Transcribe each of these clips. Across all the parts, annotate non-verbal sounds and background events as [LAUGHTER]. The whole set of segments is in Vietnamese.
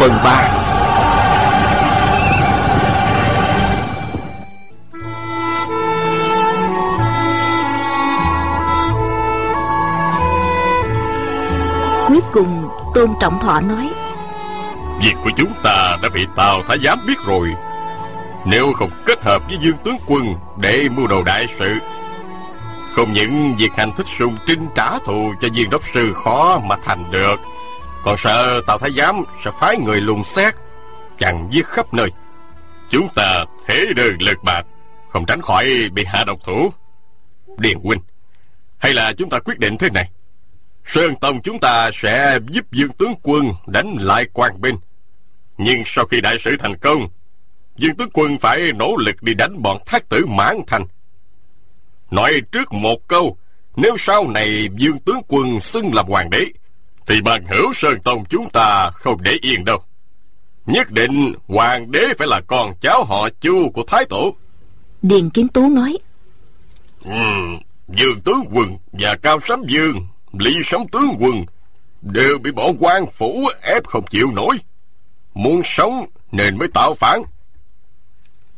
Phần 3 Cuối cùng Tôn Trọng Thọ nói Việc của chúng ta đã bị Tào Thái Giám biết rồi. Nếu không kết hợp với Dương Tướng Quân Để mưu đồ đại sự Không những việc hành thích sùng trinh trả thù Cho viên đốc sư khó mà thành được còn sợ Tào Thái Giám Sẽ phái người lùng xét Chẳng giết khắp nơi Chúng ta thế đơn lực bạc Không tránh khỏi bị hạ độc thủ Điền huynh Hay là chúng ta quyết định thế này Sơn Tông chúng ta sẽ giúp Dương tướng quân đánh lại quan binh. Nhưng sau khi đại sự thành công, Dương tướng quân phải nỗ lực đi đánh bọn thác tử mãn thành. Nói trước một câu, nếu sau này Dương tướng quân xưng làm hoàng đế, thì bằng hữu Sơn Tông chúng ta không để yên đâu. Nhất định hoàng đế phải là con cháu họ chu của Thái Tổ. Điền Kiến Tú nói Ừm, Dương tướng quân và Cao Sám Dương Lý sống tướng quân đều bị bọn quan phủ ép không chịu nổi. Muốn sống nên mới tạo phản.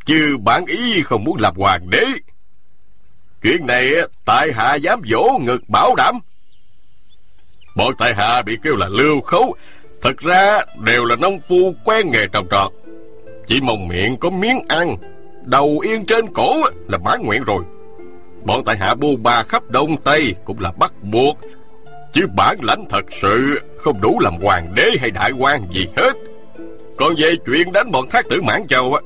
Chứ bản ý không muốn làm hoàng đế. Chuyện này tại hạ dám vỗ ngực bảo đảm. Bọn tại hạ bị kêu là lưu khấu. Thật ra đều là nông phu quen nghề trồng trọt. Chỉ mong miệng có miếng ăn. Đầu yên trên cổ là mãn nguyện rồi. Bọn tại hạ bu ba khắp Đông Tây cũng là bắt buộc Chứ bản lãnh thật sự Không đủ làm hoàng đế hay đại quan gì hết Còn về chuyện đánh bọn thác tử Mãn Châu á,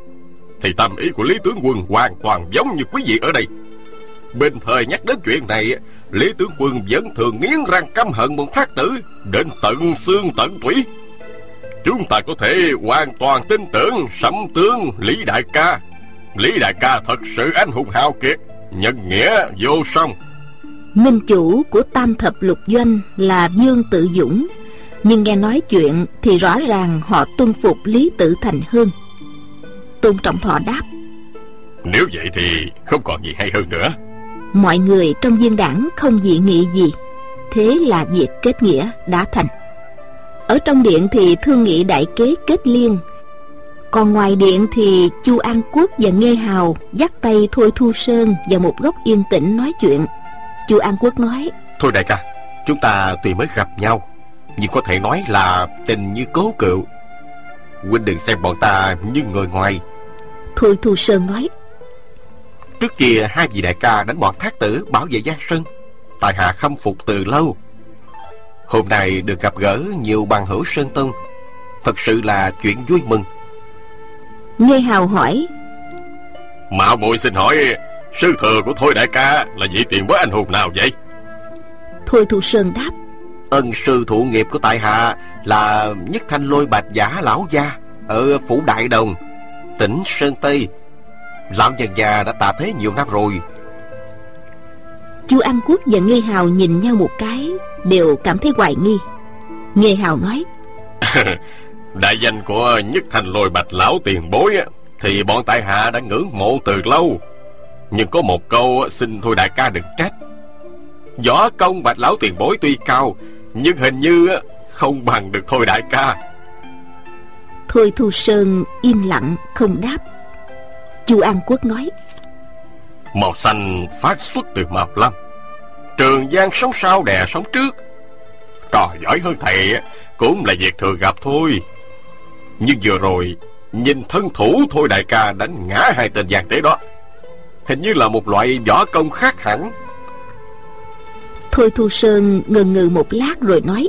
Thì tâm ý của Lý Tướng Quân hoàn toàn giống như quý vị ở đây Bên thời nhắc đến chuyện này Lý Tướng Quân vẫn thường nghiến răng căm hận bọn thác tử Đến tận xương tận tủy. Chúng ta có thể hoàn toàn tin tưởng Sấm tướng Lý Đại Ca. Lý Đại Ca thật sự anh hùng hào kiệt Nhân nghĩa vô song. Minh chủ của tam thập lục doanh là Dương Tự Dũng. Nhưng nghe nói chuyện thì rõ ràng họ tuân phục Lý Tự Thành hơn Tôn Trọng Thọ đáp. Nếu vậy thì không còn gì hay hơn nữa Mọi người trong viên đảng không dị nghị gì. Thế là việc kết nghĩa đã thành. Ở trong điện thì thương nghị đại kế kết liên. Còn ngoài điện thì Chu An Quốc và Nghê Hào dắt tay Thôi Thu Sơn vào một góc yên tĩnh nói chuyện. Chu an quốc nói Thôi đại ca Chúng ta tuy mới gặp nhau. Nhưng có thể nói là tình như cố cựu. Huynh đừng xem bọn ta như người ngoài. Thôi Thu Sơn nói Trước kia hai vị đại ca đánh bọn thác tử bảo vệ Giang Sơn. Tài hạ khâm phục từ lâu. Hôm nay được gặp gỡ nhiều bằng hữu Sơn Tông Thật sự là chuyện vui mừng. Nghe Hào hỏi. Mạo muội xin hỏi Sư thừa của Thôi đại ca là vị tiền bối anh hùng nào vậy? Thôi Thu Sơn đáp. Ân sư thụ nghiệp của tại hạ Là nhất thanh lôi bạch giả lão gia Ở Phủ Đại Đồng Tỉnh Sơn Tây Lão nhân già đã tạ thế nhiều năm rồi. Chu An Quốc và Nghê Hào nhìn nhau một cái Đều cảm thấy hoài nghi. Nghê Hào nói [LAUGHS] Đại danh của nhất thanh lôi bạch lão tiền bối Thì bọn tại hạ đã ngưỡng mộ từ lâu. Nhưng có một câu xin thôi đại ca đừng trách. Võ công bạch lão tiền bối tuy cao Nhưng hình như không bằng được thôi đại ca. Thôi Thu Sơn im lặng không đáp Chu An Quốc nói. Màu xanh phát xuất từ màu lam. Trường Giang sống sau đè sống trước. Trò giỏi hơn thầy Cũng là việc thường gặp thôi. Nhưng vừa rồi Nhìn thân thủ thôi đại ca đánh ngã hai tên giang tế đó. Hình như là một loại võ công khác hẳn. Thôi Thu Sơn ngần ngừ một lát rồi nói.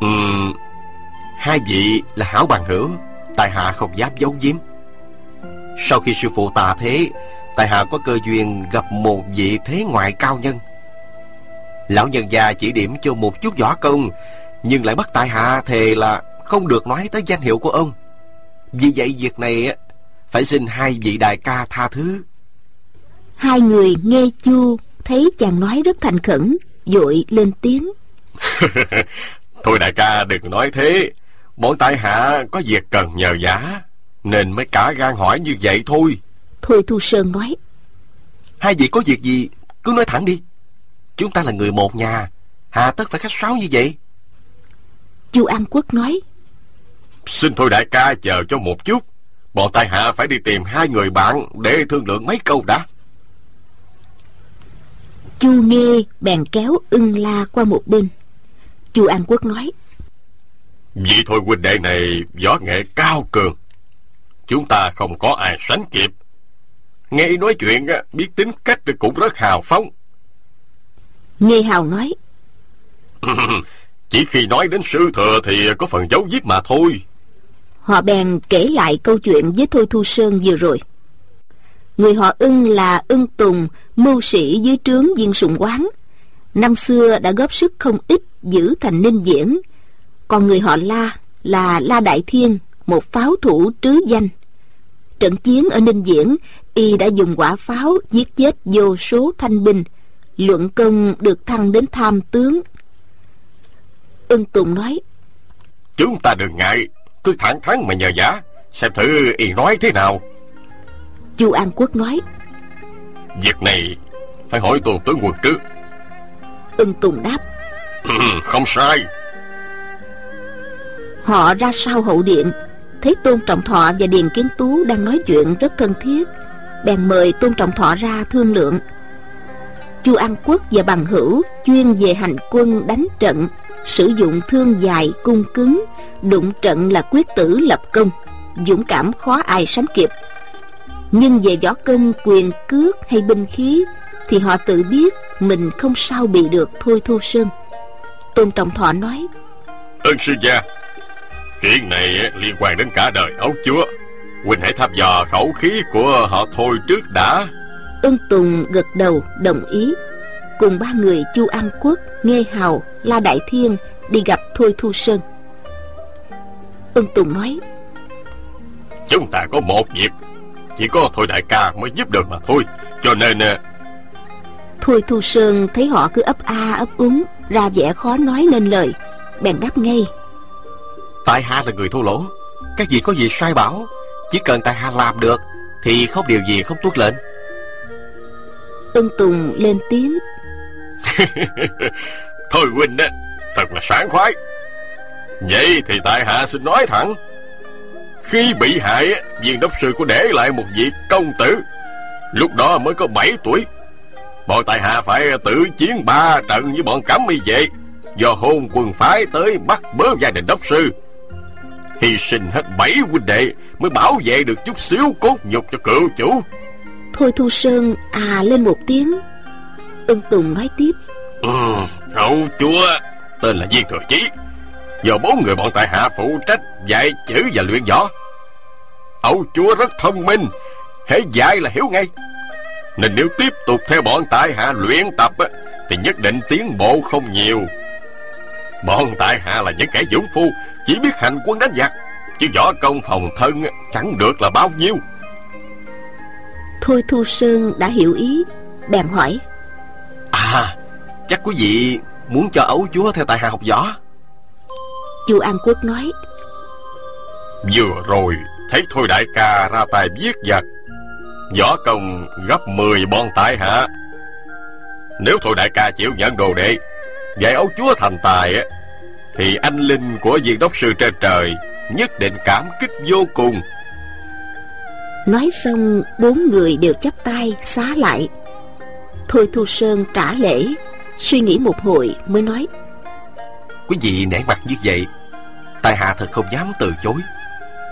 Ừm Hai vị là hảo bằng hữu Tài hạ không dám giấu giếm Sau khi sư phụ tà thế Tài hạ có cơ duyên gặp một vị thế ngoại cao nhân. Lão nhân già chỉ điểm cho một chút võ công Nhưng lại bắt tài hạ thề là Không được nói tới danh hiệu của ông. Vì vậy việc này Phải xin hai vị đại ca tha thứ. Hai người nghe chu Thấy chàng nói rất thành khẩn Vội lên tiếng. [LAUGHS] Thôi đại ca đừng nói thế Bọn tại hạ có việc cần nhờ giả Nên mới cả gan hỏi như vậy thôi. Thôi Thu Sơn nói. Hai vị có việc gì Cứ nói thẳng đi. Chúng ta là người một nhà Hà tất phải khách sáo như vậy. Chu An Quốc nói. Xin thôi đại ca chờ cho một chút. Bọn tại hạ phải đi tìm hai người bạn Để thương lượng mấy câu đã. Chu nghe bèn kéo ưng la qua một bên. Chu An Quốc nói. Vì thôi huynh đệ này võ nghệ cao cường Chúng ta không có ai sánh kịp. Nghe ý nói chuyện biết tính cách cũng rất hào phóng. Nghe hào nói. [LAUGHS] Chỉ khi nói đến sư thừa thì có phần giấu giết mà thôi. Họ bèn kể lại câu chuyện với Thôi Thu Sơn vừa rồi. Người họ ưng là ưng tùng Mưu sĩ dưới trướng viên sùng quán. Năm xưa đã góp sức không ít Giữ thành ninh diễn. Còn người họ la là La Đại Thiên Một pháo thủ trứ danh Trận chiến ở Ninh Diễn Y đã dùng quả pháo giết chết vô số thanh binh. Luận công được thăng đến tham tướng. Ưng Tùng nói Chúng ta đừng ngại Cứ thẳng thắn mà nhờ giả Xem thử y nói thế nào. Chu An Quốc nói Việc này phải hỏi tôn tướng quân trước. Ưng Tùng đáp Không sai. Họ ra sau hậu điện Thấy Tôn Trọng Thọ và Điền Kiến Tú đang nói chuyện rất thân thiết. Bèn mời Tôn Trọng Thọ ra thương lượng. Chu An Quốc và Bằng Hữu chuyên về hành quân đánh trận, Sử dụng thương dài cung cứng, Đụng trận là quyết tử lập công, Dũng cảm khó ai sánh kịp. Nhưng về võ công, quyền, cước hay binh khí Thì họ tự biết mình không sao bị được Thôi Thu Sơn Tôn Trọng Thọ nói ơn sư gia Chuyện này liên quan đến cả đời ấu chúa. Huynh hãy thăm dò khẩu khí của họ thôi trước đã. Ân Tùng gật đầu đồng ý. Cùng ba người Chu An Quốc, Nghê Hào, La Đại Thiên Đi gặp Thôi Thu Sơn. Ân Tùng nói Chúng ta có một việc. Chỉ có Thôi Đại ca mới giúp được mà thôi. Cho nên ờ, Thôi Thu Sơn thấy họ cứ ấp a ấp úng Ra vẻ khó nói nên lời. Bèn đáp ngay Tại hạ là người thô lỗ. Các vị có gì sai bảo Chỉ cần tại hạ làm được Thì không điều gì không tuốt lệnh. Ân Tùng lên tiếng. [LAUGHS] Thôi huynh á Thật là sáng khoái. Vậy thì tại hạ xin nói thẳng. Khi bị hại á, Viên đốc sư có để lại một vị công tử Lúc đó mới có 7 tuổi. Bọn tại hạ phải tự chiến ba trận với bọn cẩm y vệ Do hôn quân phái tới bắt bớ gia đình đốc sư Hy sinh hết bảy huynh đệ Mới bảo vệ được chút xíu cốt nhục cho cựu chủ. Thôi Thu Sơn à lên một tiếng. Ân Tùng nói tiếp. Ừ, cậu chúa Tên là Viên Thừa Chí. Do bốn người bọn tại hạ phụ trách Dạy chữ và luyện võ. Âu chúa rất thông minh Hễ dạy là hiểu ngay. Nên nếu tiếp tục theo bọn tại hạ luyện tập á, Thì nhất định tiến bộ không nhiều Bọn tại hạ là những kẻ dũng phu Chỉ biết hành quân đánh giặc. Chứ võ công phòng thân chẳng được là bao nhiêu. Thôi Thu Sơn đã hiểu ý Bèn hỏi. À Chắc quý vị muốn cho ấu chúa theo tại hạ học võ? Chu An Quốc nói. Vừa rồi thấy Thôi đại ca ra tay viết vật Võ công gấp 10 bọn tại hạ. Nếu Thôi đại ca chịu nhận đồ đệ Dạy ấu chúa thành tài á Thì anh linh của viên đốc sư trên trời Nhất định cảm kích vô cùng. Nói xong bốn người đều chắp tay xá lại. Thôi Thu Sơn trả lễ Suy nghĩ một hồi mới nói Quý vị nể mặt như vậy Tại hạ thật không dám từ chối.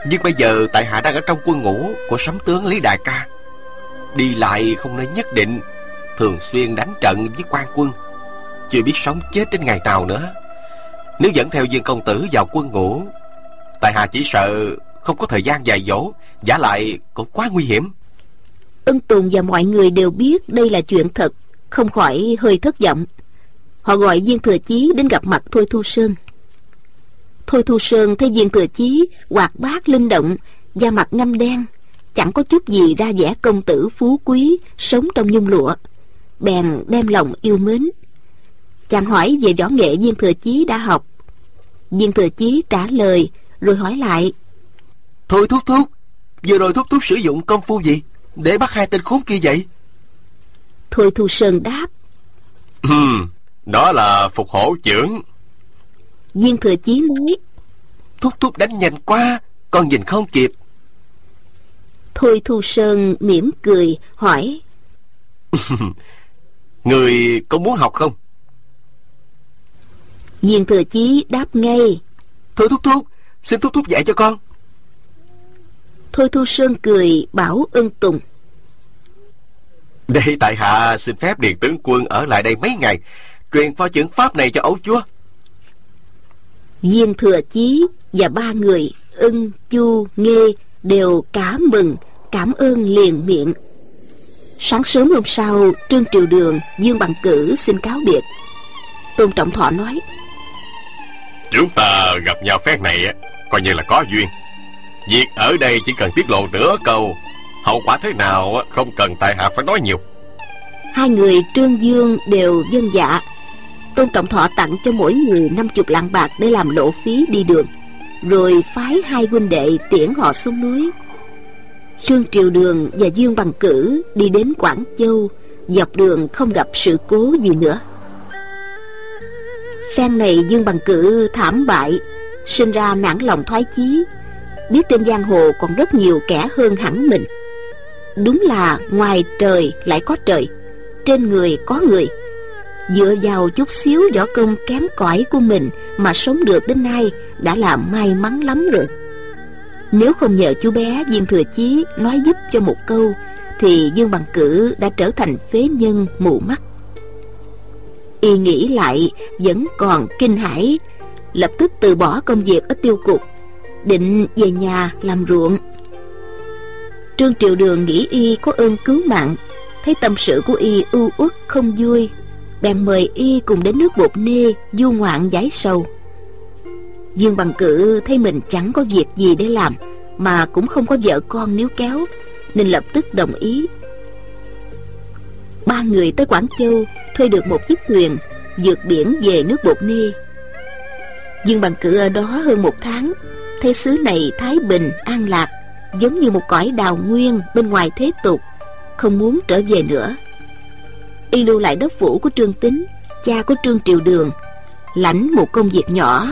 Nhưng bây giờ tại hạ đang ở trong quân ngũ Của sấm tướng Lý Đại Ca. Đi lại không nên nhất định Thường xuyên đánh trận với quan quân chưa biết sống chết đến ngày nào nữa. Nếu dẫn theo viên công tử vào quân ngũ, Tại hạ chỉ sợ Không có thời gian dài dỗ, Giả lại cũng quá nguy hiểm. Ân Tùng và mọi người đều biết đây là chuyện thật, Không khỏi hơi thất vọng. Họ gọi viên thừa chí đến gặp mặt Thôi Thu Sơn. Thôi Thu Sơn thấy viên thừa chí hoạt bát linh động, da mặt ngâm đen, chẳng có chút gì ra vẻ công tử phú quý, sống trong nhung lụa, bèn đem lòng yêu mến chàng hỏi về võ nghệ viên thừa chí đã học. Viên thừa chí trả lời rồi hỏi lại. Thôi thúc thúc vừa rồi thúc thúc sử dụng công phu gì để bắt hai tên khốn kia vậy? Thôi thu sơn đáp. Hmm, đó là phục hổ trưởng. Viên thừa chí nói. Thúc thúc đánh nhanh quá con nhìn không kịp. Thôi thu sơn mỉm cười hỏi. [LAUGHS] Người có muốn học không viên thừa chí đáp ngay. Thôi thúc thúc xin thúc thúc dạy cho con. Thôi thu sơn cười bảo ân tùng. Đây tại hạ xin phép điền tướng quân ở lại đây mấy ngày truyền phó trưởng pháp này cho ấu chúa. Viên thừa chí và ba người ưng chu nghê đều cả mừng cảm ơn liền miệng. Sáng sớm hôm sau trương triều đường dương bằng cử xin cáo biệt. Tôn trọng thọ nói chúng ta gặp nhau phép này coi như là có duyên. Việc ở đây chỉ cần tiết lộ nửa câu, hậu quả thế nào không cần tại hạ phải nói nhiều. Hai người trương dương đều dân dạ. Tôn trọng thọ tặng cho mỗi người năm chục lạng bạc để làm lộ phí đi đường, rồi phái hai huynh đệ tiễn họ xuống núi. Trương Triều Đường và Dương Bằng Cử đi đến Quảng Châu, Dọc đường không gặp sự cố gì nữa. Phen này Dương Bằng Cử thảm bại, Sinh ra nản lòng thoái chí, Biết trên giang hồ còn rất nhiều kẻ hơn hẳn mình. Đúng là ngoài trời lại có trời, Trên người có người. Dựa vào chút xíu võ công kém cỏi của mình Mà sống được đến nay Đã là may mắn lắm rồi. Nếu không nhờ chú bé viên thừa chí nói giúp cho một câu, Thì Dương Bằng Cử đã trở thành phế nhân mù mắt. Y nghĩ lại, vẫn còn kinh hãi. Lập tức từ bỏ công việc ở tiêu cục, Định về nhà làm ruộng. Trương Triệu Đường nghĩ Y có ơn cứu mạng, Thấy tâm sự của Y ưu uất không vui, Bèn mời Y cùng đến nước bột nê Du ngoạn giải sầu. Dương Bằng Cự thấy mình chẳng có việc gì để làm, Mà cũng không có vợ con níu kéo, Nên lập tức đồng ý Ba người tới Quảng Châu Thuê được một chiếc thuyền vượt biển về nước Bột Nê. Dương Bằng cử ở đó hơn một tháng thế xứ này thái bình, an lạc Giống như một cõi đào nguyên bên ngoài thế tục Không muốn trở về nữa. Y lưu lại đất phủ của Trương Tính Cha của Trương Triều Đường Lãnh một công việc nhỏ.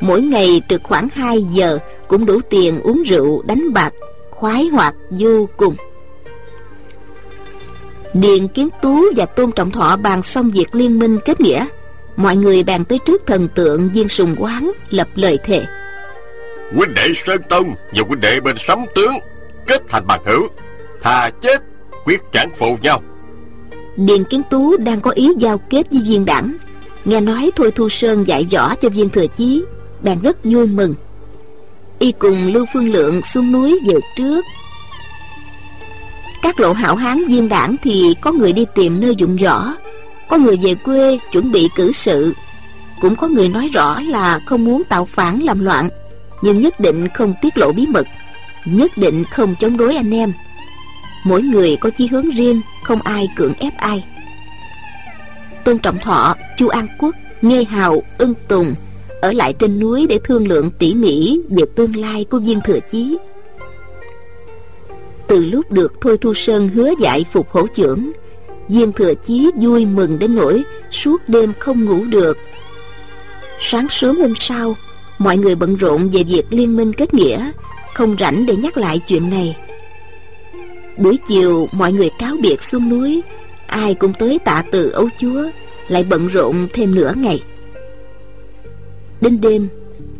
Mỗi ngày trực khoảng 2 giờ Cũng đủ tiền uống rượu đánh bạc Khoái hoạt vô cùng. Điền Kiến Tú và Tôn Trọng Thọ bàn xong việc liên minh kết nghĩa. Mọi người bàn tới trước thần tượng Viên Sùng Quán lập lời thề. Huynh đệ Sơn Tông và huynh đệ bên sấm tướng Kết thành bằng hữu Thà chết quyết chẳng phụ nhau. Điền Kiến Tú đang có ý giao kết với viên đảng. Nghe nói Thôi Thu Sơn dạy võ cho viên thừa chí bèn rất vui mừng. Y cùng lưu phương lượng xuống núi về trước các lộ hảo hán viên đảng thì có người đi tìm nơi dụng võ, có người về quê chuẩn bị cử sự. Cũng có người nói rõ là không muốn tạo phản làm loạn, nhưng nhất định không tiết lộ bí mật, nhất định không chống đối anh em. Mỗi người có chí hướng riêng, không ai cưỡng ép ai. Tôn trọng thọ, chu an quốc nghe hào, ưng tùng ở lại trên núi để thương lượng tỉ mỉ về tương lai của viên thừa chí từ lúc được thôi thu sơn hứa dạy phục hổ trưởng viên thừa chí vui mừng đến nỗi suốt đêm không ngủ được. Sáng sớm hôm sau, mọi người bận rộn về việc liên minh kết nghĩa, không rảnh để nhắc lại chuyện này. Buổi chiều, mọi người cáo biệt xuống núi, ai cũng tới tạ từ ấu chúa, lại bận rộn thêm nửa ngày. Đến đêm,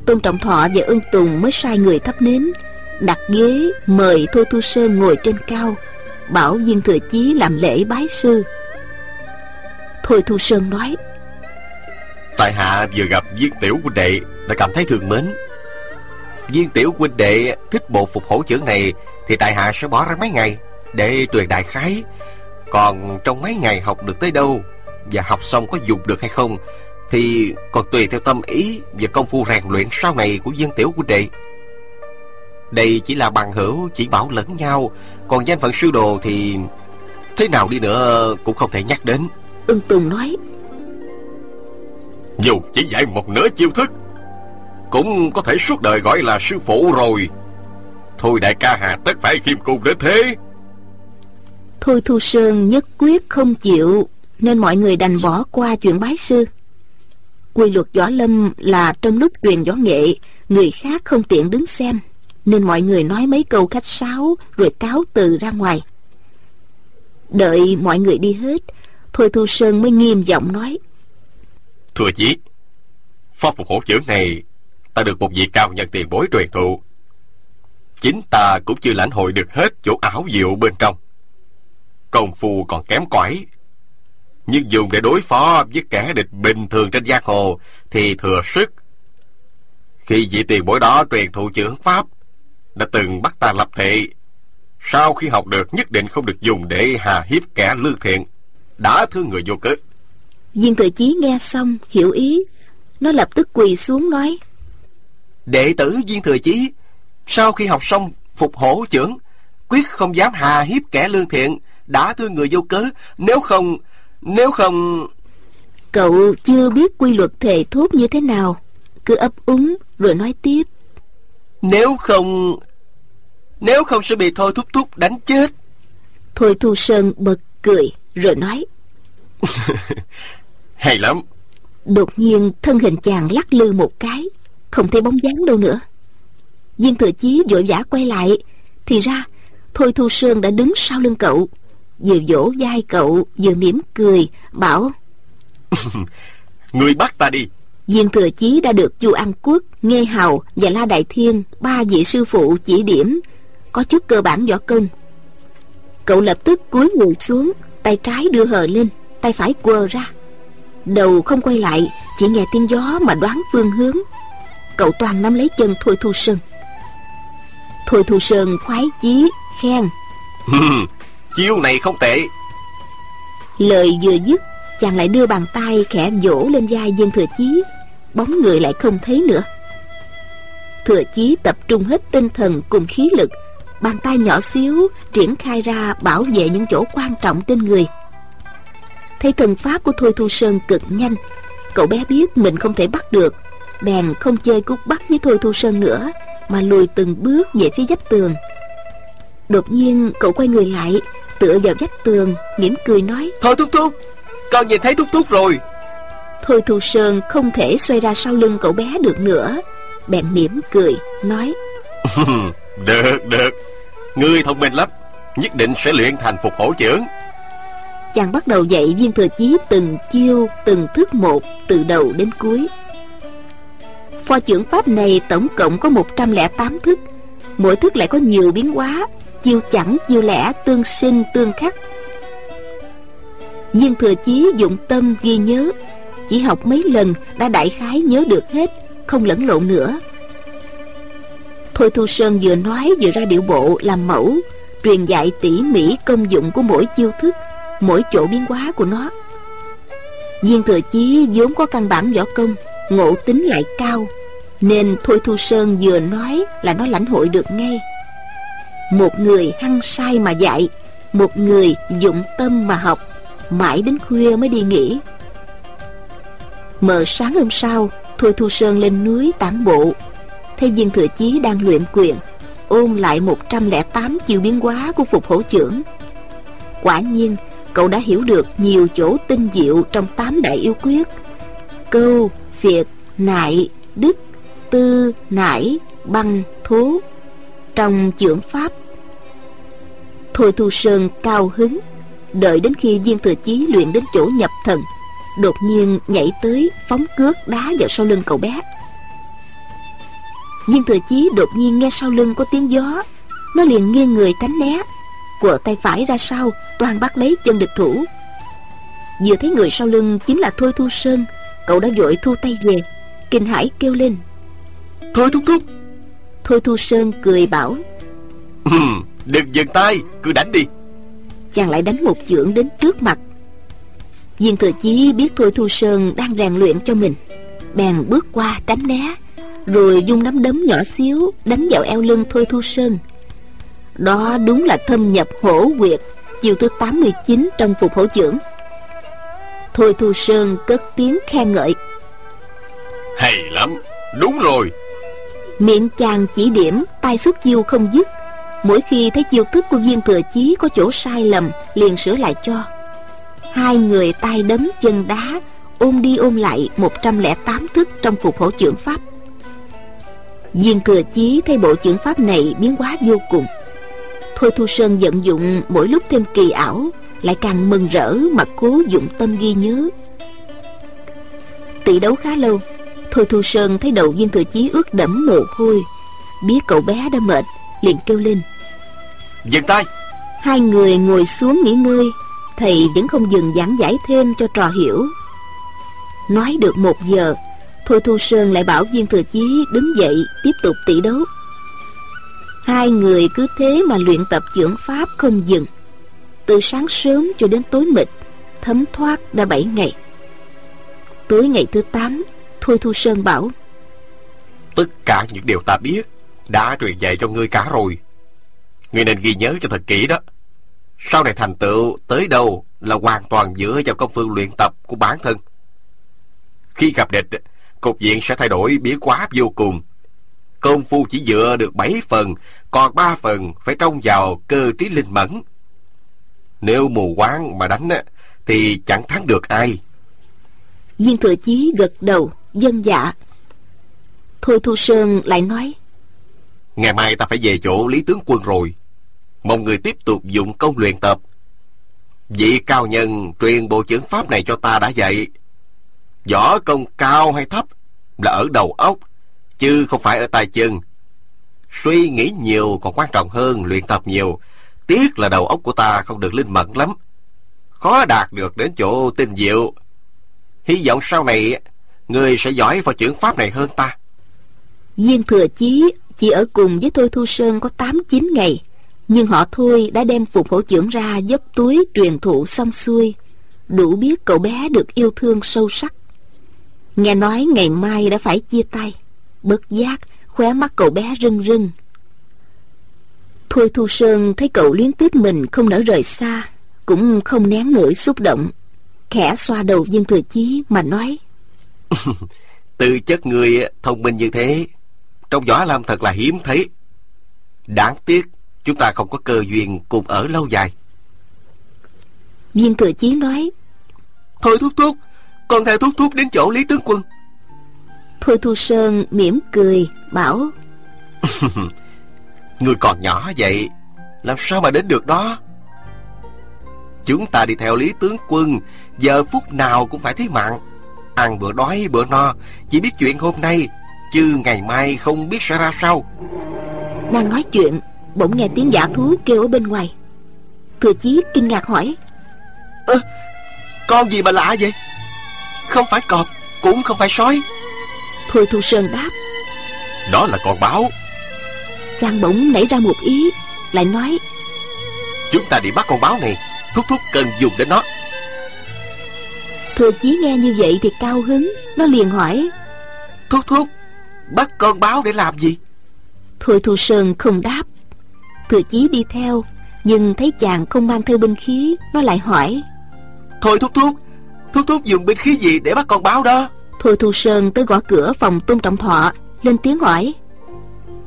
Tôn Trọng Thọ và ưng Tùng mới sai người thắp nến Đặt ghế, mời Thôi Thu Sơn ngồi trên cao, Bảo viên thừa chí làm lễ bái sư. Thôi Thu Sơn nói, Tại hạ vừa gặp viên tiểu huynh đệ Đã cảm thấy thương mến. Viên tiểu huynh đệ thích bộ phục hổ trưởng này Thì tại hạ sẽ bỏ ra mấy ngày Để truyền đại khái. Còn trong mấy ngày học được tới đâu Và học xong có dùng được hay không Thì còn tùy theo tâm ý Và công phu rèn luyện sau này của viên Tiểu huynh đệ. Đây chỉ là bằng hữu Chỉ bảo lẫn nhau. Còn danh phận sư đồ thì Thế nào đi nữa cũng không thể nhắc đến. Ưng Tùng nói. Dù chỉ dạy một nửa chiêu thức Cũng có thể suốt đời gọi là sư phụ rồi. Thôi đại ca hà tất phải khiêm cung đến thế. Thôi Thu Sơn nhất quyết không chịu Nên mọi người đành bỏ qua chuyện bái sư. Quy luật võ lâm là trong lúc truyền võ nghệ Người khác không tiện đứng xem nên mọi người nói mấy câu khách sáo Rồi cáo từ ra ngoài. Đợi mọi người đi hết Thôi Thu Sơn mới nghiêm giọng nói. Thưa chí Pháp phục hổ trưởng này Ta được một vị cao nhân tiền bối truyền thụ. Chính ta cũng chưa lãnh hội được hết chỗ ảo diệu bên trong. Công phu còn kém cỏi, Nhưng dùng để đối phó với kẻ địch bình thường trên giang hồ Thì thừa sức. Khi vị tiền bối đó truyền thụ trưởng Pháp đã từng bắt ta lập thệ Sau khi học được nhất định không được dùng để hà hiếp kẻ lương thiện. Đã thương người vô cớ. Viên Thừa Chí nghe xong hiểu ý. Nó lập tức quỳ xuống nói Đệ tử Viên Thừa Chí Sau khi học xong phục hổ trưởng Quyết không dám hà hiếp kẻ lương thiện. Đã thương người vô cớ Nếu không Nếu không Cậu chưa biết quy luật thề thốt như thế nào. Cứ ấp úng rồi nói tiếp. Nếu không Nếu không sẽ bị Thôi Thúc Thúc đánh chết. Thôi Thu Sơn bật cười Rồi nói. [LAUGHS] Hay lắm. Đột nhiên thân hình chàng lắc lư một cái Không thấy bóng dáng đâu nữa. Viên thừa chí vội vã quay lại Thì ra Thôi Thu Sơn đã đứng sau lưng cậu Vừa vỗ vai cậu Vừa mỉm cười Bảo [LAUGHS] Người bắt ta đi. Viên thừa chí đã được Chu An Quốc Nghê Hào và La Đại Thiên Ba vị sư phụ chỉ điểm Có chút cơ bản võ công. Cậu lập tức cúi người xuống Tay trái đưa hờ lên Tay phải quơ ra. Đầu không quay lại Chỉ nghe tiếng gió mà đoán phương hướng. Cậu toàn nắm lấy chân Thôi Thu Sơn. Thôi Thu Sơn khoái chí Khen. Chiêu này không tệ. Lời vừa dứt Chàng lại đưa bàn tay khẽ vỗ lên vai dân thừa chí Bóng người lại không thấy nữa. Thừa chí tập trung hết tinh thần cùng khí lực Bàn tay nhỏ xíu triển khai ra bảo vệ những chỗ quan trọng trên người. Thấy thần pháp của Thôi Thu Sơn cực nhanh Cậu bé biết mình không thể bắt được. Bèn không chơi cút bắt với Thôi Thu Sơn nữa Mà lùi từng bước về phía vách tường. Đột nhiên cậu quay người lại Tựa vào vách tường mỉm cười nói Thôi Thúc Thúc Con nhìn thấy Thúc Thúc rồi. Thôi Thu Sơn không thể xoay ra sau lưng cậu bé được nữa. Bèn mỉm cười Nói [LAUGHS] Được được. Ngươi thông minh lắm, Nhất định sẽ luyện thành phục hổ trưởng. Chàng bắt đầu dạy viên thừa chí từng chiêu, Từng thức một, từ đầu đến cuối. Pho trưởng pháp này tổng cộng có 108 thức. Mỗi thức lại có nhiều biến hóa, Chiêu chẳng, chiêu lẻ, tương sinh, tương khắc. Viên thừa chí dụng tâm ghi nhớ, Chỉ học mấy lần đã đại khái nhớ được hết, Không lẫn lộn nữa. Thôi Thu Sơn vừa nói vừa ra điệu bộ làm mẫu, Truyền dạy tỉ mỉ công dụng của mỗi chiêu thức, Mỗi chỗ biến hóa của nó. Viên thừa chí vốn có căn bản võ công, Ngộ tính lại cao, Nên Thôi Thu Sơn vừa nói là nó lãnh hội được ngay. Một người hăng sai mà dạy, Một người dụng tâm mà học, Mãi đến khuya mới đi nghỉ. Mờ sáng hôm sau, Thôi Thu Sơn lên núi tản bộ Thấy viên thừa chí đang luyện quyền, Ôn lại 108 chiêu biến hóa của phục hổ trưởng. Quả nhiên, cậu đã hiểu được nhiều chỗ tinh diệu trong tám đại yêu quyết. Câu, việt, nại, đức, tư nải băng, thú. Trong trưởng pháp, thôi thu sơn cao hứng, đợi đến khi viên thừa chí luyện đến chỗ nhập thần, đột nhiên nhảy tới phóng cước đá vào sau lưng cậu bé viên thừa chí đột nhiên nghe sau lưng có tiếng gió. Nó liền nghiêng người tránh né. Quờ tay phải ra sau toàn bắt lấy chân địch thủ. Vừa thấy người sau lưng chính là thôi thu sơn. Cậu đã vội thu tay về. Kinh hãi kêu lên. Thôi Thúc Thúc! Thôi thu sơn cười bảo. Đừng dừng tay Cứ đánh đi. Chàng lại đánh một chưởng đến trước mặt. Viên thừa chí biết thôi thu sơn đang rèn luyện cho mình. Bèn bước qua tránh né rồi dung nắm đấm nhỏ xíu đánh vào eo lưng thôi thu sơn. Đó đúng là thâm nhập hổ quyệt chiều thứ 89 trong phục hổ trưởng. Thôi thu sơn cất tiếng khen ngợi. Hay lắm đúng rồi. Miệng chàng chỉ điểm tay xuất chiêu không dứt. Mỗi khi thấy chiêu thức của viên thừa chí có chỗ sai lầm liền sửa lại cho. Hai người tay đấm chân đá ôm đi ôm lại 108 thức trong phục hổ trưởng pháp viên thừa chí thấy bộ trưởng pháp này biến hóa vô cùng. Thôi thu sơn vận dụng mỗi lúc thêm kỳ ảo lại càng mừng rỡ mà cố dụng tâm ghi nhớ. Tỷ đấu khá lâu thôi thu sơn thấy đầu viên thừa chí ướt đẫm mồ hôi. Biết cậu bé đã mệt liền kêu lên. Dừng tay! Hai người ngồi xuống nghỉ ngơi thầy vẫn không dừng giảng giải thêm cho trò hiểu. Nói được một giờ thôi thu sơn lại bảo viên thừa chí đứng dậy tiếp tục tỷ đấu. Hai người cứ thế mà luyện tập dưỡng pháp không dừng. Từ sáng sớm cho đến tối mịt, thấm thoát đã bảy ngày. Tối ngày thứ tám, thôi thu sơn bảo, tất cả những điều ta biết đã truyền dạy cho ngươi cả rồi. Ngươi nên ghi nhớ cho thật kỹ đó. Sau này thành tựu tới đâu là hoàn toàn dựa vào công phu luyện tập của bản thân. Khi gặp địch cục diện sẽ thay đổi biến quá vô cùng. Công phu chỉ dựa được bảy phần còn ba phần phải trông vào cơ trí linh mẫn. Nếu mù quáng mà đánh thì chẳng thắng được ai. Viên thừa chí gật đầu dân dạ. Thôi thu sơn lại nói ngày mai ta phải về chỗ lý tướng quân rồi. Mong người tiếp tục dụng công luyện tập. Vị cao nhân truyền bộ chưởng pháp này cho ta đã dạy. Võ công cao hay thấp là ở đầu óc, chứ không phải ở tay chân. Suy nghĩ nhiều còn quan trọng hơn luyện tập nhiều. Tiếc là đầu óc của ta không được linh mẫn lắm. Khó đạt được đến chỗ tinh diệu. Hy vọng sau này, người sẽ giỏi vào chuyển pháp này hơn ta. Viên thừa chí chỉ ở cùng với thôi thu sơn có tám chín ngày, nhưng họ thôi đã đem phục hổ trưởng ra dốc túi truyền thụ xong xuôi. Đủ biết cậu bé được yêu thương sâu sắc nghe nói ngày mai đã phải chia tay. Bất giác khóe mắt cậu bé rưng rưng. Thôi thu sơn thấy cậu luyến tiếc mình không nỡ rời xa cũng không nén nổi xúc động. Khẽ xoa đầu viên thừa chí mà nói [LAUGHS] tư chất người thông minh như thế trong võ lâm thật là hiếm thấy. Đáng tiếc chúng ta không có cơ duyên cùng ở lâu dài. Viên thừa chí nói thôi thúc thúc con theo thúc thúc đến chỗ lý tướng quân. Thôi thu sơn mỉm cười bảo [LAUGHS] người còn nhỏ vậy làm sao mà đến được đó? Chúng ta đi theo lý tướng quân giờ phút nào cũng phải thấy mạng. Ăn bữa đói bữa no chỉ biết chuyện hôm nay chứ ngày mai không biết sẽ ra sao. Đang nói chuyện bỗng nghe tiếng giả thú kêu ở bên ngoài. Thừa chí kinh ngạc hỏi ơ à, con gì mà lạ vậy không phải cọp cũng không phải sói. Thôi thu sơn đáp. Đó là con báo. Chàng bỗng nảy ra một ý lại nói. Chúng ta đi bắt con báo này thúc thúc cần dùng đến nó. Thừa chí nghe như vậy thì cao hứng nó liền hỏi. Thúc thúc bắt con báo để làm gì? Thôi thu sơn không đáp. Thừa chí đi theo nhưng thấy chàng không mang theo binh khí nó lại hỏi. Thôi thúc thúc thúc thúc dùng binh khí gì để bắt con báo đó? Thôi thu sơn tới gõ cửa phòng tôn trọng thọ lên tiếng hỏi.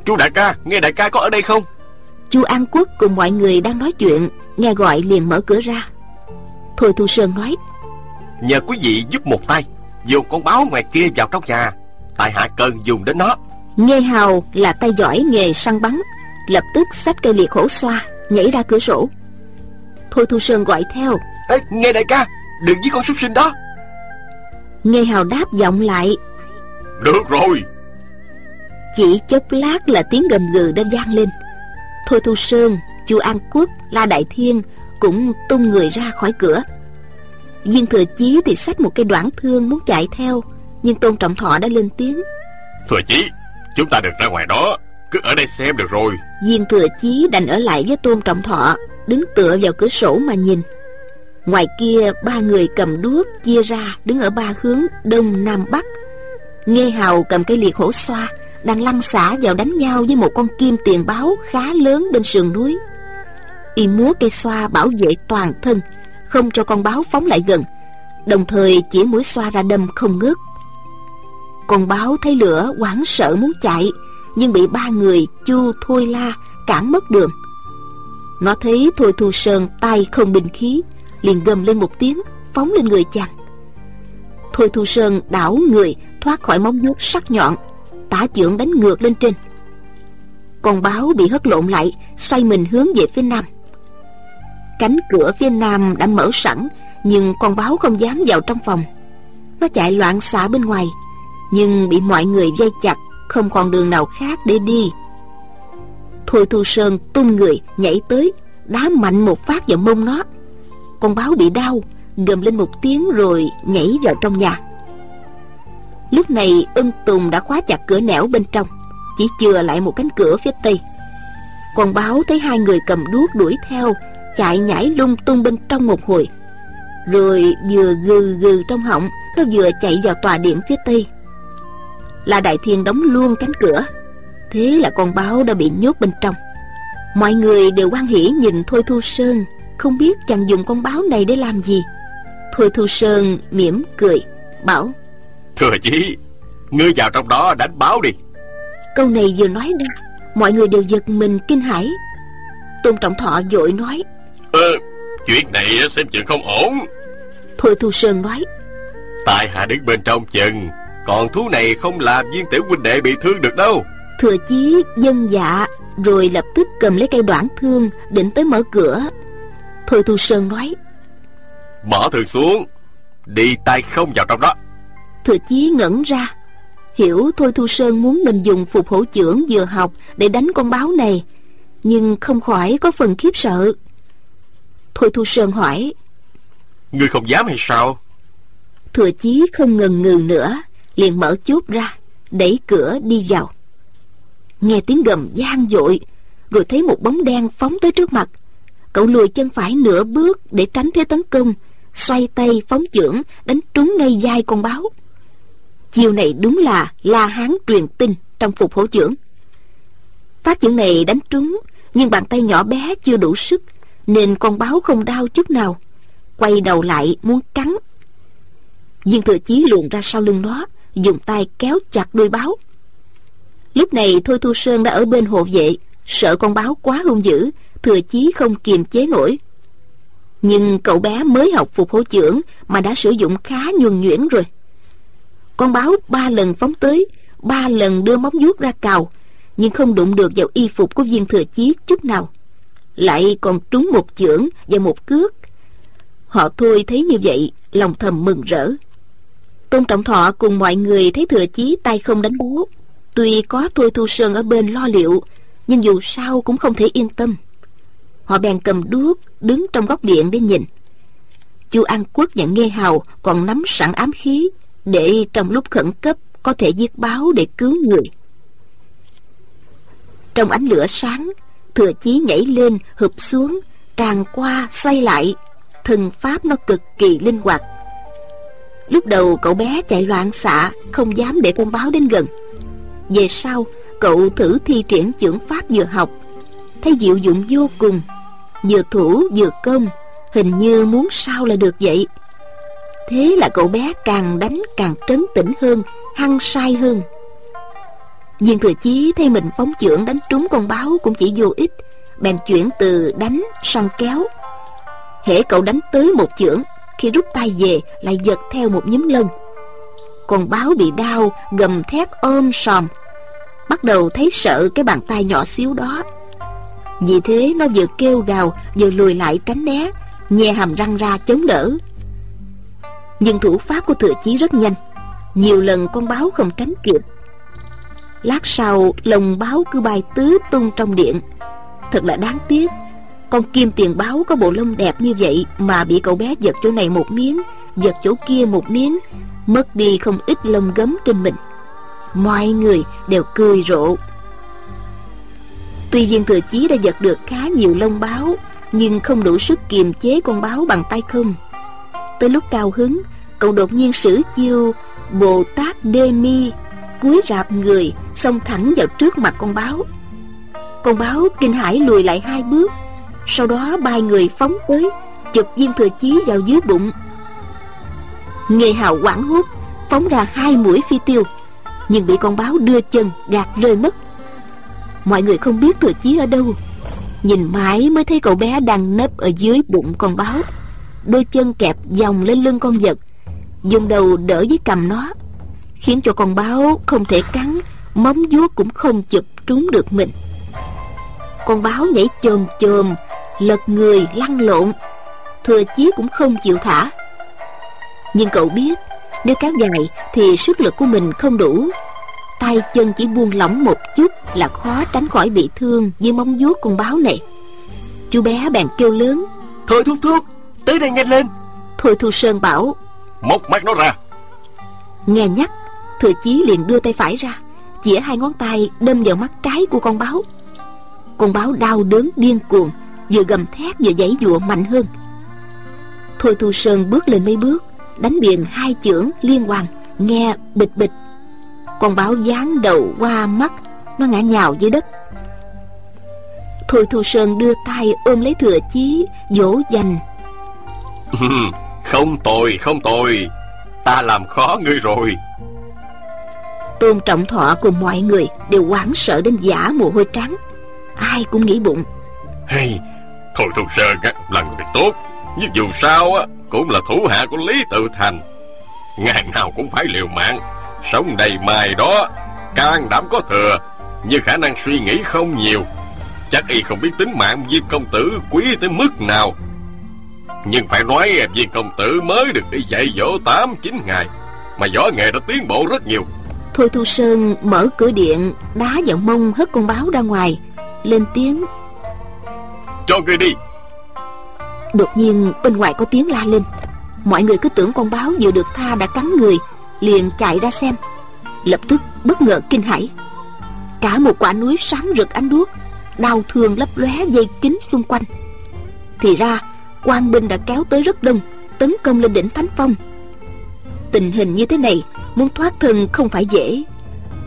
Chú đại ca nghe đại ca có ở đây không? Chu an quốc cùng mọi người đang nói chuyện nghe gọi liền mở cửa ra. Thôi thu sơn nói nhờ quý vị giúp một tay dùng con báo ngoài kia vào trong nhà tại hạ cần dùng đến nó. Nghe hào là tay giỏi nghề săn bắn lập tức xách cây liệt khổ xoa nhảy ra cửa sổ. Thôi thu sơn gọi theo Ê, nghe đại ca đừng giết con súc sinh đó. Nghe hào đáp giọng lại. Được rồi. Chỉ chốc lát là tiếng gầm gừ đã vang lên. Thôi thu sơn chu an quốc la đại thiên cũng tung người ra khỏi cửa. Viên thừa chí thì xách một cây đoạn thương muốn chạy theo nhưng tôn trọng thọ đã lên tiếng. Thừa chí chúng ta được ra ngoài đó. Cứ ở đây xem được rồi. Viên thừa chí đành ở lại với tôn trọng thọ đứng tựa vào cửa sổ mà nhìn Ngoài kia, ba người cầm đuốc chia ra, đứng ở ba hướng, đông, nam, bắc. Nghe hào cầm cây liệt hổ xoa, Đang lăn xả vào đánh nhau với một con kim tiền báo khá lớn bên sườn núi. Y múa cây xoa bảo vệ toàn thân, Không cho con báo phóng lại gần, Đồng thời chỉ mũi xoa ra đâm không ngớt. Con báo thấy lửa hoảng sợ muốn chạy, Nhưng bị ba người chu thôi la cản mất đường. Nó thấy Thôi Thu Sơn tay không bình khí liền gầm lên một tiếng, phóng lên người chàng. Thôi thu sơn đảo người, thoát khỏi móng vuốt sắc nhọn, tả chưởng đánh ngược lên trên. Con báo bị hất lộn lại, xoay mình hướng về phía nam. Cánh cửa phía nam đã mở sẵn, nhưng con báo không dám vào trong phòng. Nó chạy loạn xạ bên ngoài, nhưng bị mọi người dây chặt, không còn đường nào khác để đi. Thôi thu sơn tung người nhảy tới, đá mạnh một phát vào mông nó con báo bị đau, gầm lên một tiếng rồi nhảy vào trong nhà. Lúc này ưng tùng đã khóa chặt cửa nẻo bên trong, chỉ chừa lại một cánh cửa phía tây. Con báo thấy hai người cầm đuốc đuổi theo, chạy nhảy lung tung bên trong một hồi. Rồi vừa gừ gừ trong họng, nó vừa chạy vào tòa điện phía tây. Là đại thiên đóng luôn cánh cửa, thế là con báo đã bị nhốt bên trong. Mọi người đều quan hỉ nhìn thôi thu sơn không biết chàng dùng con báo này để làm gì. Thôi Thu Sơn mỉm cười Bảo Thừa chí Ngươi vào trong đó đánh báo đi. Câu này vừa nói ra Mọi người đều giật mình kinh hãi. Tôn Trọng Thọ vội nói Ờ Chuyện này xem chừng không ổn. Thôi Thu Sơn nói Tại hạ đứng bên trong chừng Còn thú này không làm viên tiểu huynh đệ bị thương được đâu. Thừa chí dân dạ Rồi lập tức cầm lấy cây đoạn thương Định tới mở cửa Thôi Thu Sơn nói. Bỏ thường xuống. Đi tay không vào trong đó. Thừa chí ngẩn ra. Hiểu Thôi Thu Sơn muốn mình dùng phục hổ trưởng vừa học Để đánh con báo này Nhưng không khỏi có phần khiếp sợ. Thôi Thu Sơn hỏi. Ngươi không dám hay sao? Thừa chí không ngần ngừ nữa Liền mở chốt ra Đẩy cửa đi vào. Nghe tiếng gầm gian dội Rồi thấy một bóng đen phóng tới trước mặt Cậu lùi chân phải nửa bước để tránh thế tấn công, Xoay tay phóng chưởng, Đánh trúng ngay vai con báo. Chiều này đúng là La Hán truyền tin Trong phục hổ trưởng Phát chưởng này đánh trúng, Nhưng bàn tay nhỏ bé chưa đủ sức, Nên con báo không đau chút nào, Quay đầu lại muốn cắn. Viên thừa chí luồn ra sau lưng nó, Dùng tay kéo chặt đuôi báo. Lúc này Thôi Thu Sơn đã ở bên hộ vệ, Sợ con báo quá hung dữ thừa chí không kiềm chế nổi. Nhưng cậu bé mới học phục hổ trưởng mà đã sử dụng khá nhuần nhuyễn rồi. Con báo ba lần phóng tới, ba lần đưa móng vuốt ra cào, nhưng không đụng được vào y phục của viên thừa chí chút nào. Lại còn trúng một chưởng và một cước. Họ thôi thấy như vậy, lòng thầm mừng rỡ. Tôn trọng thọ cùng mọi người thấy thừa chí tay không đánh bố. Tuy có thôi thu sơn ở bên lo liệu, nhưng dù sao cũng không thể yên tâm họ bèn cầm đuốc đứng trong góc điện để nhìn. Chu an quốc và nghe hào còn nắm sẵn ám khí để trong lúc khẩn cấp có thể giết báo để cứu người. Trong ánh lửa sáng, thừa chí nhảy lên, hụp xuống, tràn qua, xoay lại. Thần pháp nó cực kỳ linh hoạt. Lúc đầu cậu bé chạy loạn xạ, không dám để con báo đến gần. Về sau, cậu thử thi triển chưởng pháp vừa học. Thấy diệu dụng vô cùng vừa thủ vừa công, hình như muốn sao là được vậy. Thế là cậu bé càng đánh càng trấn tĩnh hơn, hăng sai hơn. Viên thừa chí thấy mình phóng chưởng đánh trúng con báo cũng chỉ vô ích, bèn chuyển từ đánh sang kéo. Hễ cậu đánh tới một chưởng khi rút tay về lại giật theo một nhúm lông. Con báo bị đau, gầm thét ôm sòm. Bắt đầu thấy sợ cái bàn tay nhỏ xíu đó vì thế nó vừa kêu gào, Vừa lùi lại tránh né Nhe hàm răng ra chống đỡ. Nhưng thủ pháp của thừa chí rất nhanh. Nhiều lần con báo không tránh kịp. Lát sau, lồng báo cứ bay tứ tung trong điện. Thật là đáng tiếc, Con kim tiền báo có bộ lông đẹp như vậy Mà bị cậu bé giật chỗ này một miếng, Giật chỗ kia một miếng, Mất đi không ít lông gấm trên mình. Mọi người đều cười rộ. Tuy viên thừa chí đã giật được khá nhiều lông báo, nhưng không đủ sức kiềm chế con báo bằng tay không. Tới lúc cao hứng, cậu đột nhiên sử chiêu bồ tát đê mi, cúi rạp người, xông thẳng vào trước mặt con báo. Con báo kinh hãi lùi lại hai bước, sau đó ba người phóng tới, chụp viên thừa chí vào dưới bụng. Nghề hào quảng hốt phóng ra hai mũi phi tiêu, nhưng bị con báo đưa chân, gạt rơi mất mọi người không biết thừa chí ở đâu. Nhìn mãi mới thấy cậu bé đang nấp ở dưới bụng con báo. Đôi chân kẹp vòng lên lưng con vật, dùng đầu đỡ với cầm nó, khiến cho con báo không thể cắn, móng vuốt cũng không chụp trúng được mình. Con báo nhảy chồm chồm, lật người lăn lộn, thừa chí cũng không chịu thả. Nhưng cậu biết, nếu kéo dài thì sức lực của mình không đủ tay chân chỉ buông lỏng một chút là khó tránh khỏi bị thương với móng vuốt con báo này. Chú bé bèn kêu lớn. Thôi thúc thúc tới đây nhanh lên. Thôi thu sơn bảo. Móc mắt nó ra. Nghe nhắc thừa chí liền đưa tay phải ra chĩa hai ngón tay đâm vào mắt trái của con báo. Con báo đau đớn điên cuồng vừa gầm thét vừa giãy giụa mạnh hơn. Thôi thu sơn bước lên mấy bước đánh liền hai chưởng liên hoàn nghe bịch bịch con báo dán đầu qua mắt nó ngã nhào dưới đất. Thôi thu sơn đưa tay ôm lấy thừa chí dỗ dành. [LAUGHS] Không tồi không tồi. Ta làm khó ngươi rồi. Tôn trọng thọ cùng mọi người đều hoảng sợ đến giả mồ hôi trắng. Ai cũng nghĩ bụng. Hay thôi thu sơn á là người tốt. Nhưng dù sao á cũng là thủ hạ của lý tự thành. Ngày nào cũng phải liều mạng sống đầy mài đó can đảm có thừa nhưng khả năng suy nghĩ không nhiều. Chắc y không biết tính mạng viên công tử quý tới mức nào. Nhưng phải nói viên công tử mới được đi dạy dỗ tám chín ngày mà võ nghệ đã tiến bộ rất nhiều. Thôi thu sơn mở cửa điện đá vào mông hất con báo ra ngoài lên tiếng. Cho người đi. Đột nhiên bên ngoài có tiếng la lên. Mọi người cứ tưởng con báo vừa được tha đã cắn người liền chạy ra xem. Lập tức bất ngờ kinh hãi. Cả một quả núi sáng rực ánh đuốc, đau thương lấp lóe dây kính xung quanh. Thì ra quan binh đã kéo tới rất đông, tấn công lên đỉnh thánh phong. Tình hình như thế này, muốn thoát thân không phải dễ.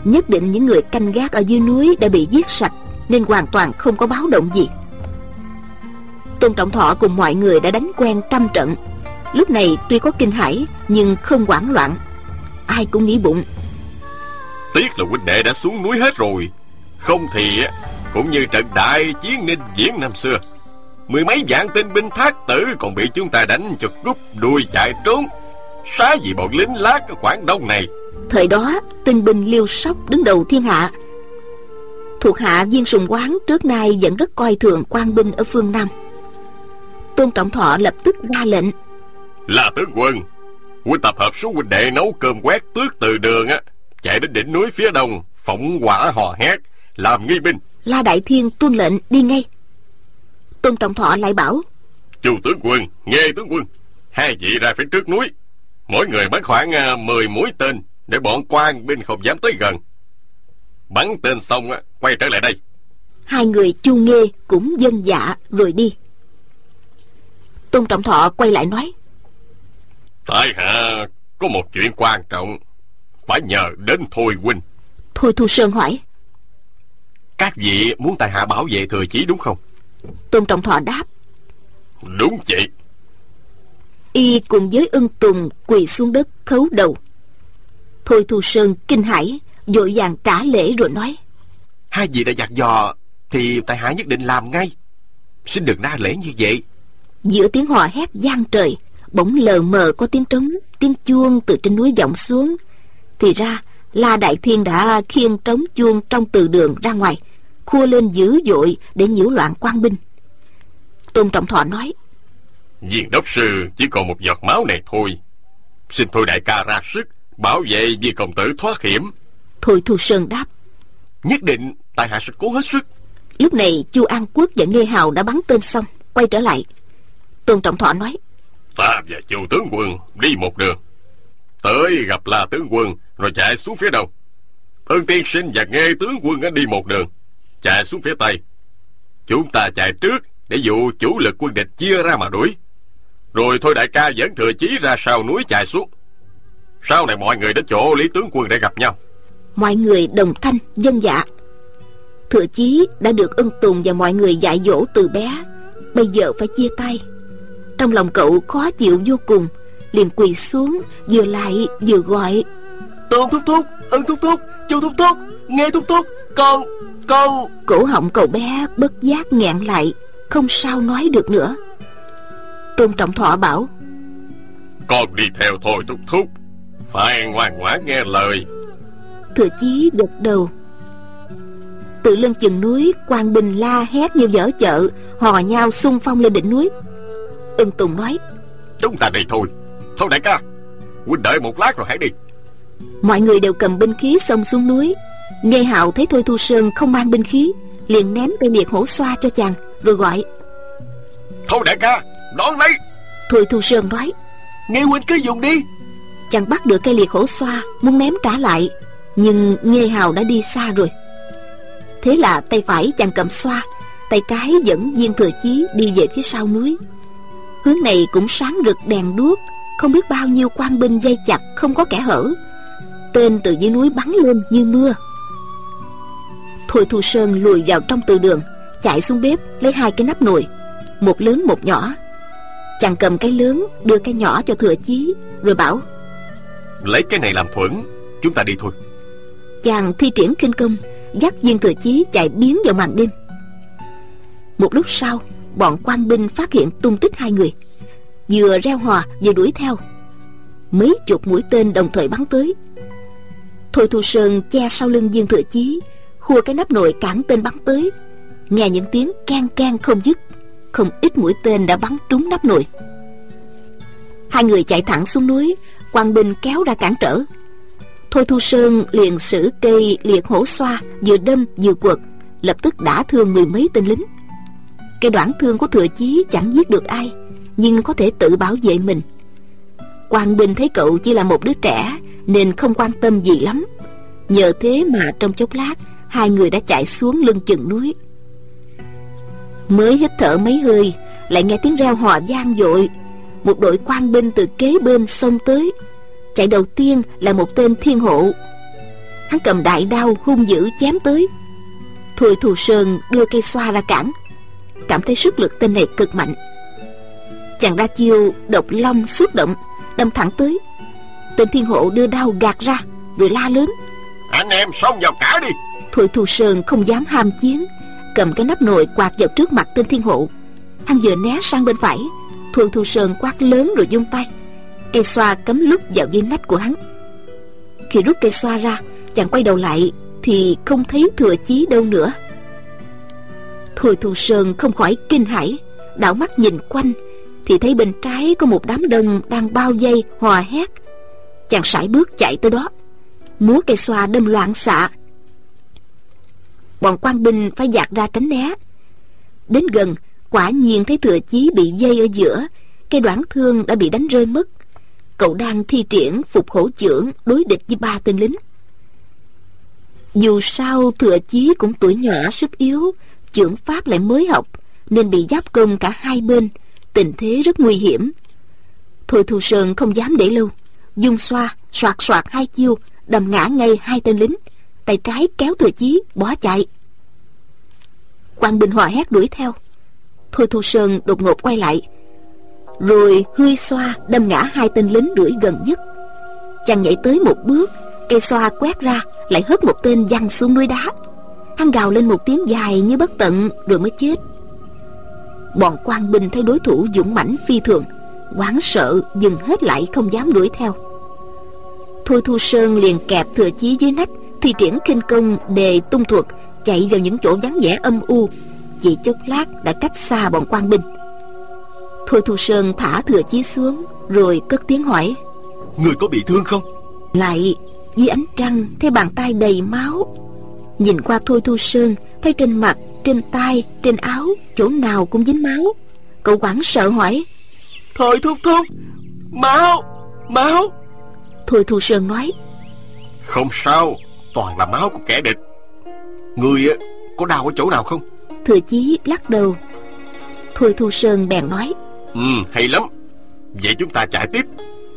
Nhất định những người canh gác ở dưới núi đã bị giết sạch, nên hoàn toàn không có báo động gì. Tôn trọng thọ cùng mọi người đã đánh quen trăm trận. Lúc này tuy có kinh hãi, nhưng không hoảng loạn ai cũng nghĩ bụng. Tiếc là huynh đệ đã xuống núi hết rồi. Không thì cũng như trận đại chiến ninh diễn năm xưa mười mấy vạn tinh binh thác tử còn bị chúng ta đánh cho cúp đuôi chạy trốn. Xá gì bọn lính lát ở quảng đông này. Thời đó tinh binh liêu sóc đứng đầu thiên hạ. Thuộc hạ viên sùng quán trước nay vẫn rất coi thường quan binh ở phương nam. Tôn trọng thọ lập tức ra lệnh. Là tướng quân huynh tập hợp số huynh đệ nấu cơm quét tước từ đường á chạy đến đỉnh núi phía đông phỏng quả hò hét làm nghi binh. La đại thiên tuân lệnh đi ngay. Tôn trọng thọ lại bảo chu tướng quân nghe tướng quân. Hai vị ra phía trước núi. Mỗi người bắn khoảng à, mười mũi tên để bọn quan binh không dám tới gần. Bắn tên xong á quay trở lại đây. Hai người chu nghê cũng dân dạ rồi đi. Tôn trọng thọ quay lại nói tại hạ có một chuyện quan trọng. Phải nhờ đến thôi huynh. Thôi thu sơn hỏi. Các vị muốn tại hạ bảo vệ thừa chí đúng không? Tôn trọng thọ đáp. Đúng vậy y cùng với ưng tùng quỳ xuống đất khấu đầu. Thôi thu sơn kinh hãi vội vàng trả lễ rồi nói. Hai vị đã dặn dò thì tại hạ nhất định làm ngay. Xin đừng đa lễ như vậy. Giữa tiếng hò hét gian trời bỗng lờ mờ có tiếng trống tiếng chuông từ trên núi vọng xuống. Thì ra la đại thiên đã khiêng trống chuông trong từ đường ra ngoài khua lên dữ dội để nhiễu loạn quan binh tôn trọng thọ nói viên đốc sư chỉ còn một giọt máu này thôi. Xin thôi đại ca ra sức bảo vệ viên công tử thoát hiểm. Thôi thu sơn đáp nhất định tại hạ sẽ cố hết sức. Lúc này chu an quốc và nghê hào đã bắn tên xong quay trở lại. Tôn trọng thọ nói ta và chu tướng quân đi một đường. Tới gặp la tướng quân, rồi chạy xuống phía đông. Ưng tiên sinh và nghe tướng quân đi một đường, chạy xuống phía tây. Chúng ta chạy trước Để dụ chủ lực quân địch chia ra mà đuổi. Rồi thôi đại ca dẫn thừa chí ra sau núi chạy xuống. Sau này mọi người đến chỗ Lý tướng quân để gặp nhau. Mọi người đồng thanh, dân dạ. Thừa chí đã được ân tùng và mọi người dạy dỗ từ bé. Bây giờ phải chia tay. Trong lòng cậu khó chịu vô cùng Liền quỳ xuống Vừa lại vừa gọi. Tôn thúc thúc, ân thúc thúc, chu thúc thúc Nghe thúc thúc, con, con. Cổ họng cậu bé bất giác nghẹn lại Không sao nói được nữa. Tôn Trọng Thọ bảo Con đi theo thôi thúc thúc Phải ngoan ngoãn nghe lời. Thừa chí gật đầu. Từ lưng chừng núi Quang Bình la hét như dở chợ Hò nhau xung phong lên đỉnh núi Ân Tùng nói. Chúng ta đi thôi. Thôi đại ca Huynh đợi một lát rồi hãy đi. Mọi người đều cầm binh khí xông xuống núi. Nghe Hạo thấy Thôi Thu Sơn không mang binh khí Liền ném cây liệt hổ xoa cho chàng Rồi gọi. Thôi đại ca Đón lấy. Thôi Thu Sơn nói. Nghe huynh cứ dùng đi. Chàng bắt được cây liệt hổ xoa Muốn ném trả lại Nhưng Nghê Hào đã đi xa rồi. Thế là tay phải chàng cầm xoa Tay trái dẫn viên thừa chí đi về phía sau núi Hướng này cũng sáng rực đèn đuốc Không biết bao nhiêu quan binh dây chặt Không có kẻ hở. Tên từ dưới núi bắn lên như mưa. Thôi Thu Sơn lùi vào trong từ đường Chạy xuống bếp lấy hai cái nắp nồi Một lớn một nhỏ. Chàng cầm cái lớn đưa cái nhỏ cho thừa chí Rồi bảo Lấy cái này làm thuẫn Chúng ta đi thôi. Chàng thi triển kinh công Dắt viên thừa chí chạy biến vào màn đêm. Một lúc sau Bọn quan binh phát hiện tung tích hai người. Vừa reo hò, vừa đuổi theo. Mấy chục mũi tên đồng thời bắn tới. Thôi Thu Sơn che sau lưng viên thừa chí, Khua cái nắp nồi cản tên bắn tới. Nghe những tiếng can can không dứt, Không ít mũi tên đã bắn trúng nắp nồi. Hai người chạy thẳng xuống núi, quan binh kéo ra cản trở. Thôi Thu Sơn liền sử cây liệt hổ xoa, Vừa đâm vừa quật, Lập tức đã thương mười mấy tên lính. Cây đoạn thương của thừa chí chẳng giết được ai, Nhưng có thể tự bảo vệ mình. Quan binh thấy cậu chỉ là một đứa trẻ, Nên không quan tâm gì lắm. Nhờ thế mà trong chốc lát, Hai người đã chạy xuống lưng chừng núi. Mới hít thở mấy hơi, Lại nghe tiếng reo hò vang dội. Một đội quan binh từ kế bên xông tới. Chạy đầu tiên là một tên thiên hộ. Hắn cầm đại đao hung dữ chém tới. Thôi thù sơn đưa cây xoa ra cản. Cảm thấy sức lực tên này cực mạnh. Chàng ra chiêu độc long xuất động Đâm thẳng tới. Tên thiên hộ đưa đao gạt ra Rồi la lớn. Anh em xông vào cả đi. Thôi thù sơn không dám ham chiến Cầm cái nắp nồi quạt vào trước mặt tên thiên hộ. Hắn vừa né sang bên phải Thôi thù sơn quát lớn rồi dung tay. Cây xoa cấm lúc vào dây nách của hắn. Khi rút cây xoa ra Chàng quay đầu lại Thì không thấy thừa chí đâu nữa Thôi thu sơn không khỏi kinh hãi, Đảo mắt nhìn quanh, Thì thấy bên trái có một đám đông Đang bao dây hòa hét. Chàng sải bước chạy tới đó, Múa cây xoa đâm loạn xạ. Bọn quan binh phải dạt ra tránh né. Đến gần, Quả nhiên thấy thừa chí bị dây ở giữa, Cây đoạn thương đã bị đánh rơi mất. Cậu đang thi triển phục hổ trưởng Đối địch với ba tên lính. Dù sao thừa chí cũng tuổi nhỏ sức yếu Trưởng pháp lại mới học, Nên bị giáp công cả hai bên, Tình thế rất nguy hiểm. Thôi Thu Sơn không dám để lâu, Dung xoa, soạt soạt hai chiêu Đầm ngã ngay hai tên lính, Tay trái kéo thừa chí bỏ chạy. Quan bình hòa hét đuổi theo. Thôi thu sơn đột ngột quay lại, rồi hươi xoa đâm ngã hai tên lính đuổi gần nhất. Chàng nhảy tới một bước, cây xoa quét ra, lại hất một tên văng xuống núi đá hắn gào lên một tiếng dài như bất tận rồi mới chết. Bọn quan binh thấy đối thủ dũng mãnh phi thường hoảng sợ dừng hết lại không dám đuổi theo. Thôi thu sơn liền kẹp thừa chí dưới nách thi triển kinh công đề tung thuật chạy vào những chỗ vắng vẻ âm u. Chỉ chốc lát đã cách xa bọn quan binh. Thôi thu sơn thả thừa chí xuống rồi cất tiếng hỏi. Người có bị thương không? Lại dưới ánh trăng thấy bàn tay đầy máu nhìn qua thôi thu sơn thấy trên mặt trên tay trên áo chỗ nào cũng dính máu. Cậu hoảng sợ hỏi. Thôi thúc thúc máu máu. Thôi thu sơn nói. Không sao toàn là máu của kẻ địch. Người có đau ở chỗ nào không? Thừa chí lắc đầu. Thôi Thu Sơn bèn nói. Ừ hay lắm. Vậy chúng ta chạy tiếp.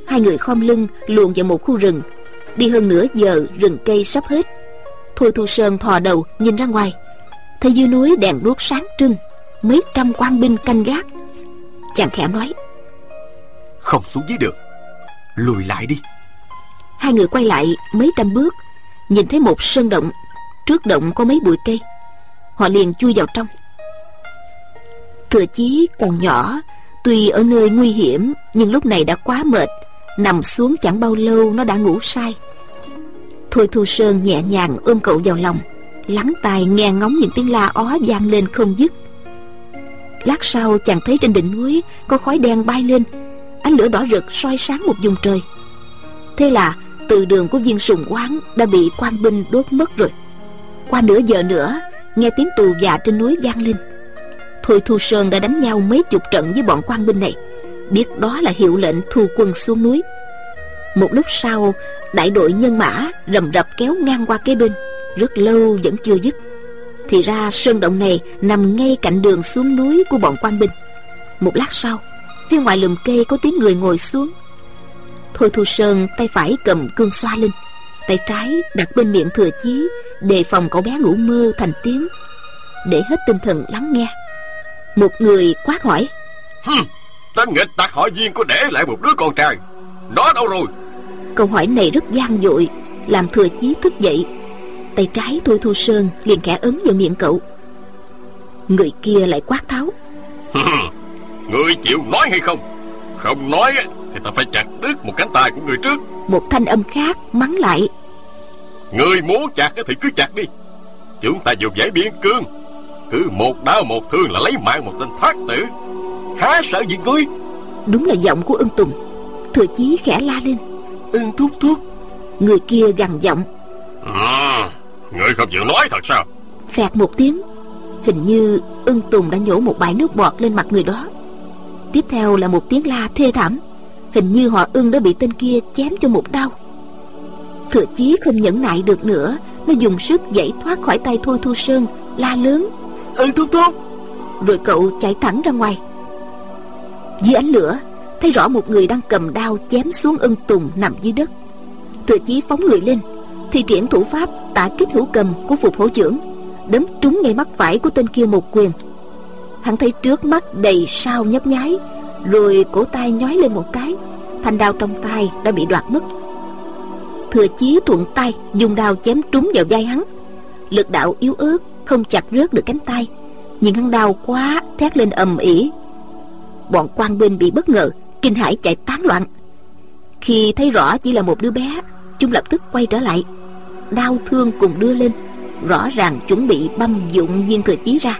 Hai người khom lưng luồn vào một khu rừng. Đi hơn nửa giờ rừng cây sắp hết Thôi Thu Sơn thò đầu nhìn ra ngoài. Thấy dưới núi đèn đuốc sáng trưng Mấy trăm quan binh canh gác. Chàng khẽ nói Không xuống dưới được. Lùi lại đi. Hai người quay lại mấy trăm bước Nhìn thấy một sơn động. Trước động có mấy bụi cây. Họ liền chui vào trong. Thừa chí còn nhỏ Tuy ở nơi nguy hiểm Nhưng lúc này đã quá mệt. Nằm xuống chẳng bao lâu nó đã ngủ say Thôi Thu Sơn nhẹ nhàng ôm cậu vào lòng, Lắng tai nghe ngóng những tiếng la ó vang lên không dứt. Lát sau chàng thấy trên đỉnh núi Có khói đen bay lên, Ánh lửa đỏ rực soi sáng một vùng trời. Thế là từ đường của viên sùng quán Đã bị quan binh đốt mất rồi. Qua nửa giờ nữa, Nghe tiếng tù già trên núi vang lên. Thôi Thu Sơn đã đánh nhau mấy chục trận với bọn quan binh này, Biết đó là hiệu lệnh thu quân xuống núi. Một lúc sau Đại đội nhân mã rầm rập kéo ngang qua kế bên Rất lâu vẫn chưa dứt. Thì ra sơn động này nằm ngay cạnh đường xuống núi của bọn quan binh. Một lát sau Phía ngoài lùm cây có tiếng người ngồi xuống. Thôi Thu Sơn tay phải cầm cương xoa lên Tay trái đặt bên miệng thừa chí Đề phòng cậu bé ngủ mơ thành tiếng Để hết tinh thần lắng nghe. Một người quát hỏi Hừ, Tên nghịch tặc họ viên có để lại một đứa con trai. Nó đâu rồi? Câu hỏi này rất gian dội Làm thừa chí thức dậy. Tay trái Thôi Thu Sơn liền khẽ ấn vào miệng cậu. Người kia lại quát tháo. Người chịu nói hay không? Không nói thì ta phải chặt đứt một cánh tay của người trước. Một thanh âm khác mắng lại. Người muốn chặt thì cứ chặt đi. Chúng ta dùng giải biên cương. Cứ một đau một thương là lấy mạng một tên thác tử. Há sợ gì ngươi? Đúng là giọng của ưng tùng. Thừa chí khẽ la lên Ưng thúc thúc. Người kia gằn giọng. À, Ngươi không chịu nói thật sao? Phẹt một tiếng Hình như ưng tùng đã nhổ một bãi nước bọt lên mặt người đó. Tiếp theo là một tiếng la thê thảm Hình như họ ưng đã bị tên kia chém cho một đau. Thừa chí không nhẫn nại được nữa Nó dùng sức dãy thoát khỏi tay Thôi Thu Sơn La lớn. Ưng thúc thúc. Rồi cậu chạy thẳng ra ngoài. Dưới ánh lửa Thấy rõ một người đang cầm đao chém xuống ân tùng nằm dưới đất. Thừa chí phóng người lên, Thì triển thủ pháp tả kích hữu cầm của phục hổ trưởng, Đấm trúng ngay mắt phải của tên kia một quyền. Hắn thấy trước mắt đầy sao nhấp nháy, Rồi cổ tay nhói lên một cái, Thanh đao trong tay đã bị đoạt mất. Thừa chí thuận tay Dùng đao chém trúng vào vai hắn. Lực đạo yếu ớt Không chặt rớt được cánh tay, Nhưng hắn đau quá Thét lên ầm ĩ. Bọn quan binh bị bất ngờ Kinh hãi chạy tán loạn. Khi thấy rõ chỉ là một đứa bé, Chúng lập tức quay trở lại. Đau thương cùng đưa lên, Rõ ràng chuẩn bị băm dụng viên thừa chí ra.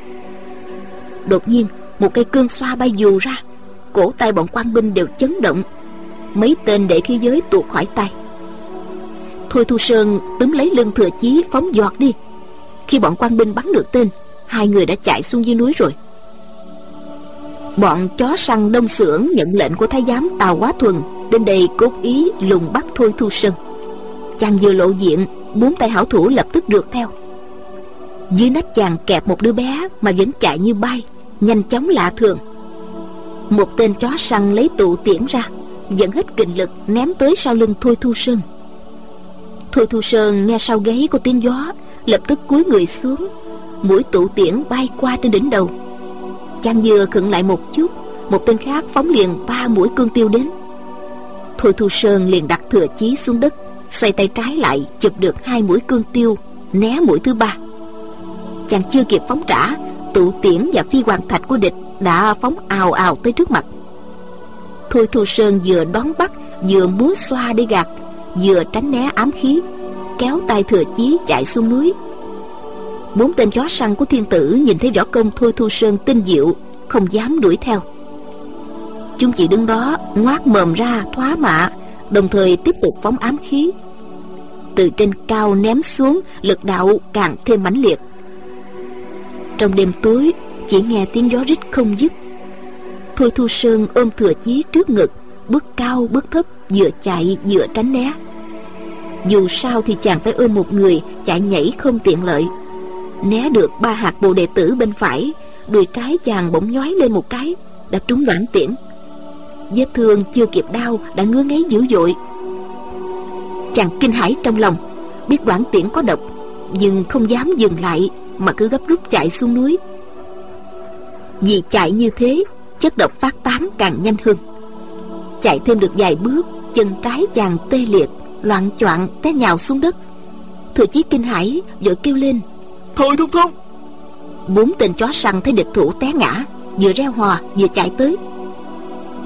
Đột nhiên, Một cây cương xoa bay dù ra, Cổ tay bọn quan binh đều chấn động, Mấy tên để khí giới tuột khỏi tay. Thôi Thu Sơn túm lấy lưng thừa chí phóng giọt đi. Khi bọn quan binh bắn được tên, Hai người đã chạy xuống dưới núi rồi. Bọn chó săn đông xưởng nhận lệnh của thái giám Tào Quá Thuần, Đến đây cốt ý lùng bắt Thôi Thu Sơn. Chàng vừa lộ diện, Bốn tay hảo thủ lập tức rượt theo. Dưới nách chàng kẹp một đứa bé Mà vẫn chạy như bay, Nhanh chóng lạ thường. Một tên chó săn lấy tụ tiễn ra Dẫn hết kình lực ném tới sau lưng Thôi Thu Sơn. Thôi Thu Sơn nghe sau gáy có tiếng gió, Lập tức cúi người xuống, Mũi tụ tiễn bay qua trên đỉnh đầu. Chàng vừa khựng lại một chút, Một tên khác phóng liền ba mũi cương tiêu đến. Thôi Thu Sơn liền đặt thừa chí xuống đất, Xoay tay trái lại, chụp được hai mũi cương tiêu, Né mũi thứ ba. Chàng chưa kịp phóng trả, Tụ tiễn và phi hoàng thạch của địch Đã phóng ào ào tới trước mặt. Thôi Thu Sơn vừa đón bắt, Vừa múa xoa để gạt, Vừa tránh né ám khí, Kéo tay thừa chí chạy xuống núi. Bốn tên chó săn của thiên tử Nhìn thấy võ công Thôi Thu Sơn tinh diệu, Không dám đuổi theo. Chúng chỉ đứng đó ngoác mồm ra thoá mạ, Đồng thời tiếp tục phóng ám khí. Từ trên cao ném xuống, Lực đạo càng thêm mãnh liệt. Trong đêm tối, Chỉ nghe tiếng gió rít không dứt. Thôi Thu Sơn ôm thừa chí trước ngực, Bước cao bước thấp, Vừa chạy vừa tránh né. Dù sao thì chàng phải ôm một người, Chạy nhảy không tiện lợi. Né được ba hạt bồ đệ tử bên phải, Đùi trái chàng bỗng nhói lên một cái, Đã trúng đoạn tiễn. Vết thương chưa kịp đau Đã ngứa ngáy dữ dội. Chàng kinh hãi trong lòng, Biết đoạn tiễn có độc, Nhưng không dám dừng lại Mà cứ gấp rút chạy xuống núi. Vì chạy như thế, Chất độc phát tán càng nhanh hơn. Chạy thêm được vài bước, Chân trái chàng tê liệt, Loạn choạng té nhào xuống đất. Thừa chí kinh hãi, vội kêu lên Thôi thúc thúc. Bốn tên chó săn thấy địch thủ té ngã Vừa reo hò vừa chạy tới.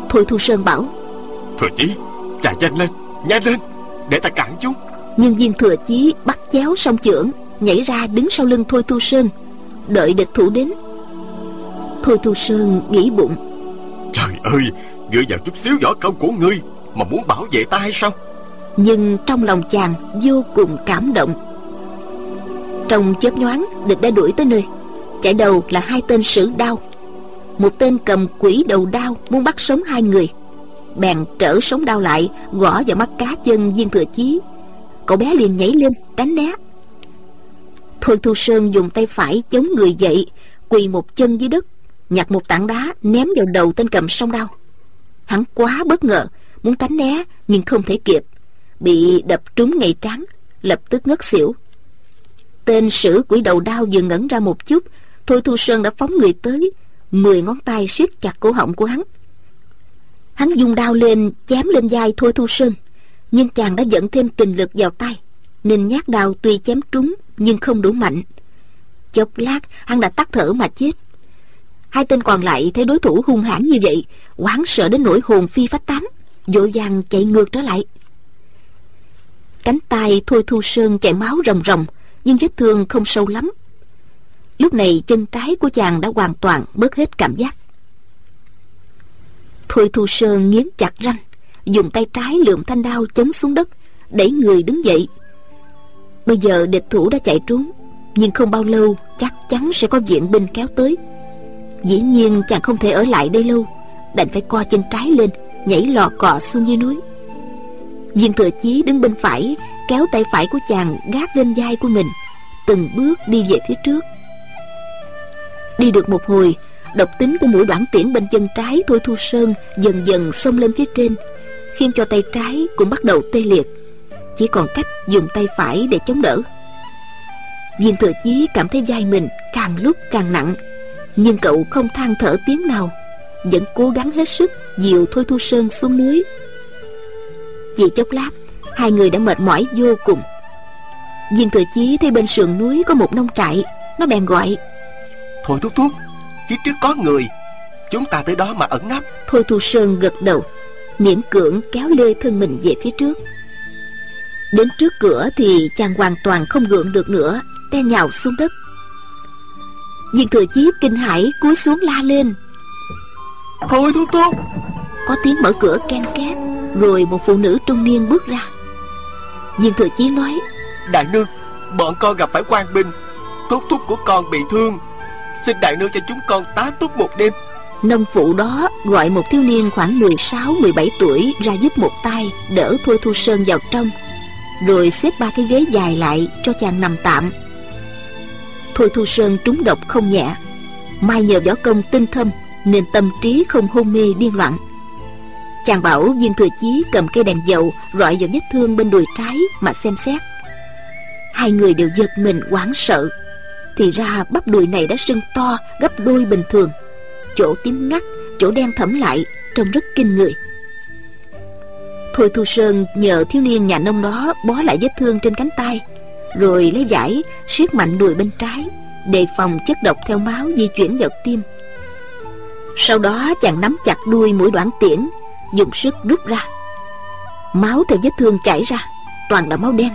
Thôi Thu Sơn bảo Thừa chí chạy nhanh lên Nhanh lên để ta cản chúng. Nhưng viên thừa chí bắt chéo song chưởng Nhảy ra đứng sau lưng Thôi Thu Sơn Đợi địch thủ đến. Thôi Thu Sơn nghĩ bụng Trời ơi Dựa vào chút xíu võ công của ngươi Mà muốn bảo vệ ta hay sao? Nhưng trong lòng chàng vô cùng cảm động trong chớp nhoáng Địch đã đuổi tới nơi. Chạy đầu là hai tên sử đao. Một tên cầm quỷ đầu đao Muốn bắt sống hai người. Bèn trở sống đao lại, Gõ vào mắt cá chân viên thừa chí. Cậu bé liền nhảy lên, tránh né. Thôi Thu Sơn dùng tay phải chống người dậy, Quỳ một chân dưới đất, Nhặt một tảng đá ném vào đầu tên cầm song đao. Hắn quá bất ngờ, Muốn tránh né nhưng không thể kịp, Bị đập trúng ngay trán Lập tức ngất xỉu. Tên sử quỷ đầu đao vừa ngẩn ra một chút, Thôi Thu Sơn đã phóng người tới, Mười ngón tay siết chặt cổ họng của hắn. Hắn dùng đao lên, chém lên vai Thôi Thu Sơn, Nhưng chàng đã dẫn thêm kình lực vào tay, Nên nhát đao tuy chém trúng Nhưng không đủ mạnh. Chốc lát, hắn đã tắt thở mà chết. Hai tên còn lại thấy đối thủ hung hãn như vậy, Hoảng sợ đến nỗi hồn phi phách tán, Vội vàng chạy ngược trở lại. Cánh tay Thôi Thu Sơn chảy máu rồng rồng nhưng vết thương không sâu lắm. Lúc này chân trái của chàng đã hoàn toàn bớt hết cảm giác. Thôi Thu Sơn nghiến chặt răng, Dùng tay trái lượm thanh đao chống xuống đất, Đẩy người đứng dậy. Bây giờ địch thủ đã chạy trốn, Nhưng không bao lâu chắc chắn sẽ có viện binh kéo tới. Dĩ nhiên chàng không thể ở lại đây lâu, Đành phải co chân trái lên, Nhảy lò cọ xuống dưới núi. Viên thừa chí đứng bên phải, Kéo tay phải của chàng gác lên vai của mình, Từng bước đi về phía trước. Đi được một hồi, Độc tính của mũi đoạn tiễn bên chân trái Thôi Thu Sơn dần dần xông lên phía trên, Khiến cho tay trái cũng bắt đầu tê liệt. Chỉ còn cách dùng tay phải để chống đỡ. Viên thừa chí cảm thấy vai mình càng lúc càng nặng, Nhưng cậu không than thở tiếng nào, Vẫn cố gắng hết sức dìu Thôi Thu Sơn xuống núi. Chỉ chốc lát Hai người đã mệt mỏi vô cùng. Viên thừa chí thấy bên sườn núi có một nông trại Nó bèn gọi. Thôi thúc thúc Phía trước có người. Chúng ta tới đó mà ẩn nấp. Thôi Thu Sơn gật đầu miễn cưỡng kéo lê thân mình về phía trước. Đến trước cửa thì chàng hoàn toàn không gượng được nữa Te nhào xuống đất. Viên thừa chí kinh hãi cúi xuống la lên. Thôi thúc thúc. Có tiếng mở cửa ken két Rồi một phụ nữ trung niên bước ra. Viên thừa chí nói Đại nương Bọn con gặp phải quan binh. Thúc thúc của con bị thương. Xin đại nương cho chúng con tá túc một đêm. Nông phụ đó gọi một thiếu niên khoảng 16-17 tuổi ra giúp một tay đỡ Thôi Thu Sơn vào trong Rồi xếp ba cái ghế dài lại cho chàng nằm tạm. Thôi Thu Sơn trúng độc không nhẹ. Mai nhờ võ công tinh thâm Nên tâm trí không hôn mê điên loạn Chàng bảo viên thừa chí cầm cây đèn dầu Rọi vào vết thương bên đùi trái mà xem xét. Hai người đều giật mình hoảng sợ. Thì ra bắp đùi này đã sưng to, gấp đôi bình thường. Chỗ tím ngắt, Chỗ đen thẫm lại, Trông rất kinh người. Thôi Thu Sơn nhờ thiếu niên nhà nông đó Bó lại vết thương trên cánh tay, Rồi lấy vải siết mạnh đùi bên trái, Đề phòng chất độc theo máu di chuyển vào tim. Sau đó chàng nắm chặt đuôi mũi đoạn tiễn Dùng sức rút ra. Máu theo vết thương chảy ra, Toàn là máu đen.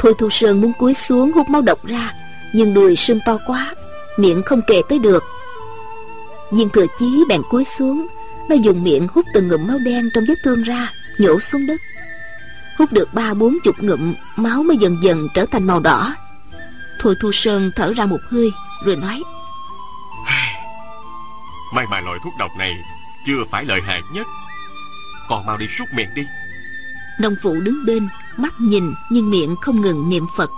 Thôi Thu Sơn muốn cúi xuống hút máu độc ra, Nhưng đùi sưng to quá, Miệng không kề tới được. Viên thừa chí bèn cúi xuống, Nó dùng miệng hút từng ngụm máu đen trong vết thương ra, Nhổ xuống đất. Hút được ba bốn chục ngụm, Máu mới dần dần trở thành màu đỏ. Thôi Thu Sơn thở ra một hơi, Rồi nói. May mà loại thuốc độc này chưa phải lợi hại nhất. Còn mau đi súc miệng đi. Nông phụ đứng bên, Mắt nhìn nhưng miệng không ngừng niệm Phật.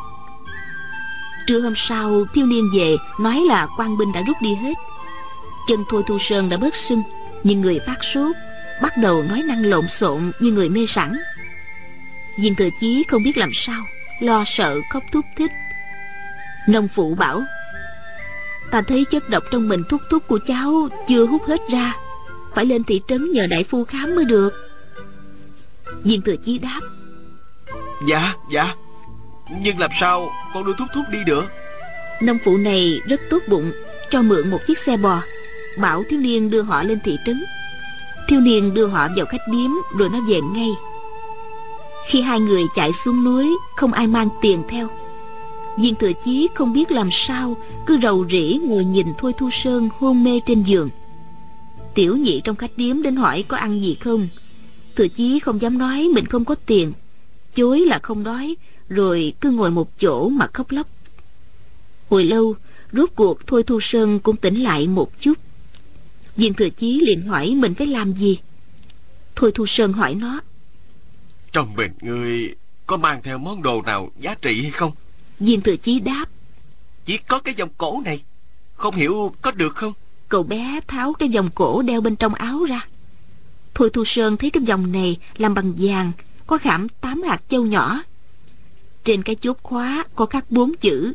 Trưa hôm sau, thiếu niên về, Nói là quan binh đã rút đi hết. Chân Thôi Thu Sơn đã bớt sưng, Nhưng người phát sốt, Bắt đầu nói năng lộn xộn như người mê sẵn Viên thừa chí không biết làm sao, Lo sợ khóc thúc thích. Nông phụ bảo, Ta thấy chất độc trong mình thúc thúc của cháu Chưa hút hết ra phải lên thị trấn nhờ đại phu khám mới được. Viên thừa chí đáp. Dạ dạ. Nhưng làm sao con đưa thúc thúc đi được? Nông phụ này rất tốt bụng Cho mượn một chiếc xe bò. Bảo thiếu niên đưa họ lên thị trấn. Thiếu niên đưa họ vào khách điếm Rồi nó về ngay. Khi hai người chạy xuống núi Không ai mang tiền theo. Viên thừa chí không biết làm sao Cứ rầu rĩ ngồi nhìn Thôi Thu Sơn hôn mê trên giường Tiểu nhị trong khách điếm đến hỏi có ăn gì không. Thừa chí không dám nói mình không có tiền. Chối là không đói Rồi cứ ngồi một chỗ mà khóc lóc. Hồi lâu Rốt cuộc Thôi Thu Sơn cũng tỉnh lại một chút. Viên Thừa Chí liền hỏi mình phải làm gì. Thôi Thu Sơn hỏi nó. Trong bệnh người có mang theo món đồ nào giá trị hay không? Viên Thừa Chí đáp. Chỉ có cái vòng cổ này. Không hiểu có được không Cậu bé tháo cái vòng cổ đeo bên trong áo ra. Thôi Thu Sơn thấy cái vòng này làm bằng vàng, Có khảm tám hạt châu nhỏ. Trên cái chốt khóa có khắc bốn chữ,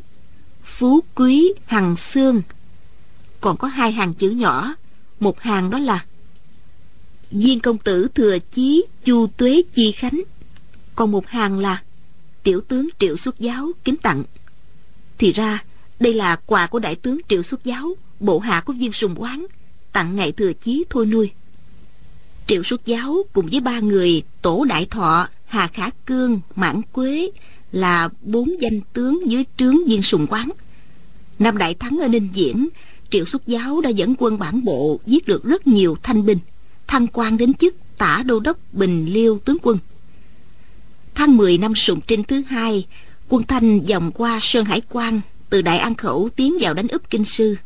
Phú Quý Hằng Xương Còn có hai hàng chữ nhỏ, Một hàng đó là, Viên công tử thừa chí Chu Tuế Chi Khánh. Còn một hàng là, Tiểu tướng Triệu Xuất Giáo kính tặng. Thì ra, đây là quà của đại tướng Triệu Xuất Giáo. Bộ hạ của viên sùng quán Tặng ngày thừa chí thôi nuôi. Triệu Xuất Giáo cùng với ba người Tổ Đại Thọ, Hà Khả Cương, Mãn Quế Là bốn danh tướng dưới trướng viên sùng quán. Năm đại thắng ở Ninh Diễn Triệu Xuất Giáo đã dẫn quân bản bộ Giết được rất nhiều thanh binh Thăng quan đến chức tả đô đốc Bình Liêu tướng quân. Tháng 10 năm Sùng Trinh thứ hai Quân Thanh vòng qua Sơn Hải Quan Từ Đại An Khẩu tiến vào đánh úp Kinh Sư.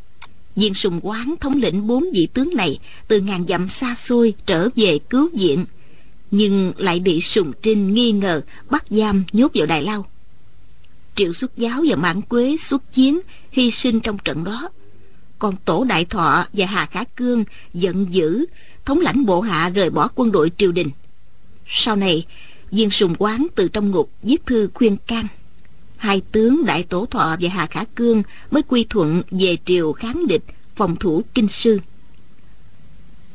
Viên Sùng Quán thống lĩnh bốn vị tướng này Từ ngàn dặm xa xôi trở về cứu viện, Nhưng lại bị Sùng Trinh nghi ngờ, Bắt giam nhốt vào Đại Lao Triệu xuất giáo và Mãn Quế xuất chiến, Hy sinh trong trận đó. Còn Tổ Đại Thọ và Hà Khả Cương Giận dữ, Thống lãnh bộ hạ rời bỏ quân đội triều đình. Sau này, viên sùng quán từ trong ngục viết thư khuyên can hai tướng đại tổ thọ và hà khả cương mới quy thuận về triều kháng địch phòng thủ kinh sư.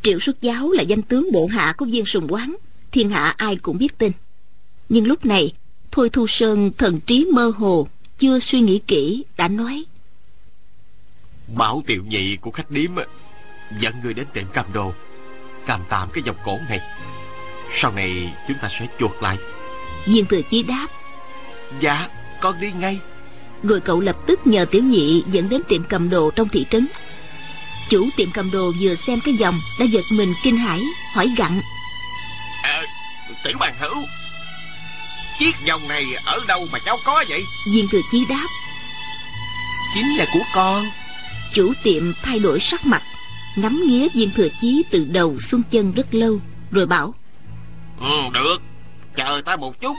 Triệu xuất giáo là danh tướng bộ hạ của viên sùng quán thiên hạ ai cũng biết tin nhưng lúc này thôi thu sơn thần trí mơ hồ chưa suy nghĩ kỹ đã nói. Bảo tiểu nhị của khách điếm dẫn người đến tiệm cầm đồ cầm tạm cái vòng cổ này sau này chúng ta sẽ chuột lại. Viên thừa chí đáp. Dạ con đi ngay. Rồi cậu lập tức nhờ tiểu nhị dẫn đến tiệm cầm đồ trong thị trấn. Chủ tiệm cầm đồ vừa xem cái vòng đã giật mình kinh hãi hỏi gặn. À, tiểu bàn hữu chiếc vòng này ở đâu mà cháu có vậy? Viên thừa chí đáp. Chính là của con. Chủ tiệm thay đổi sắc mặt ngắm nghía viên thừa chí từ đầu xuống chân rất lâu rồi bảo. Ừ được chờ ta một chút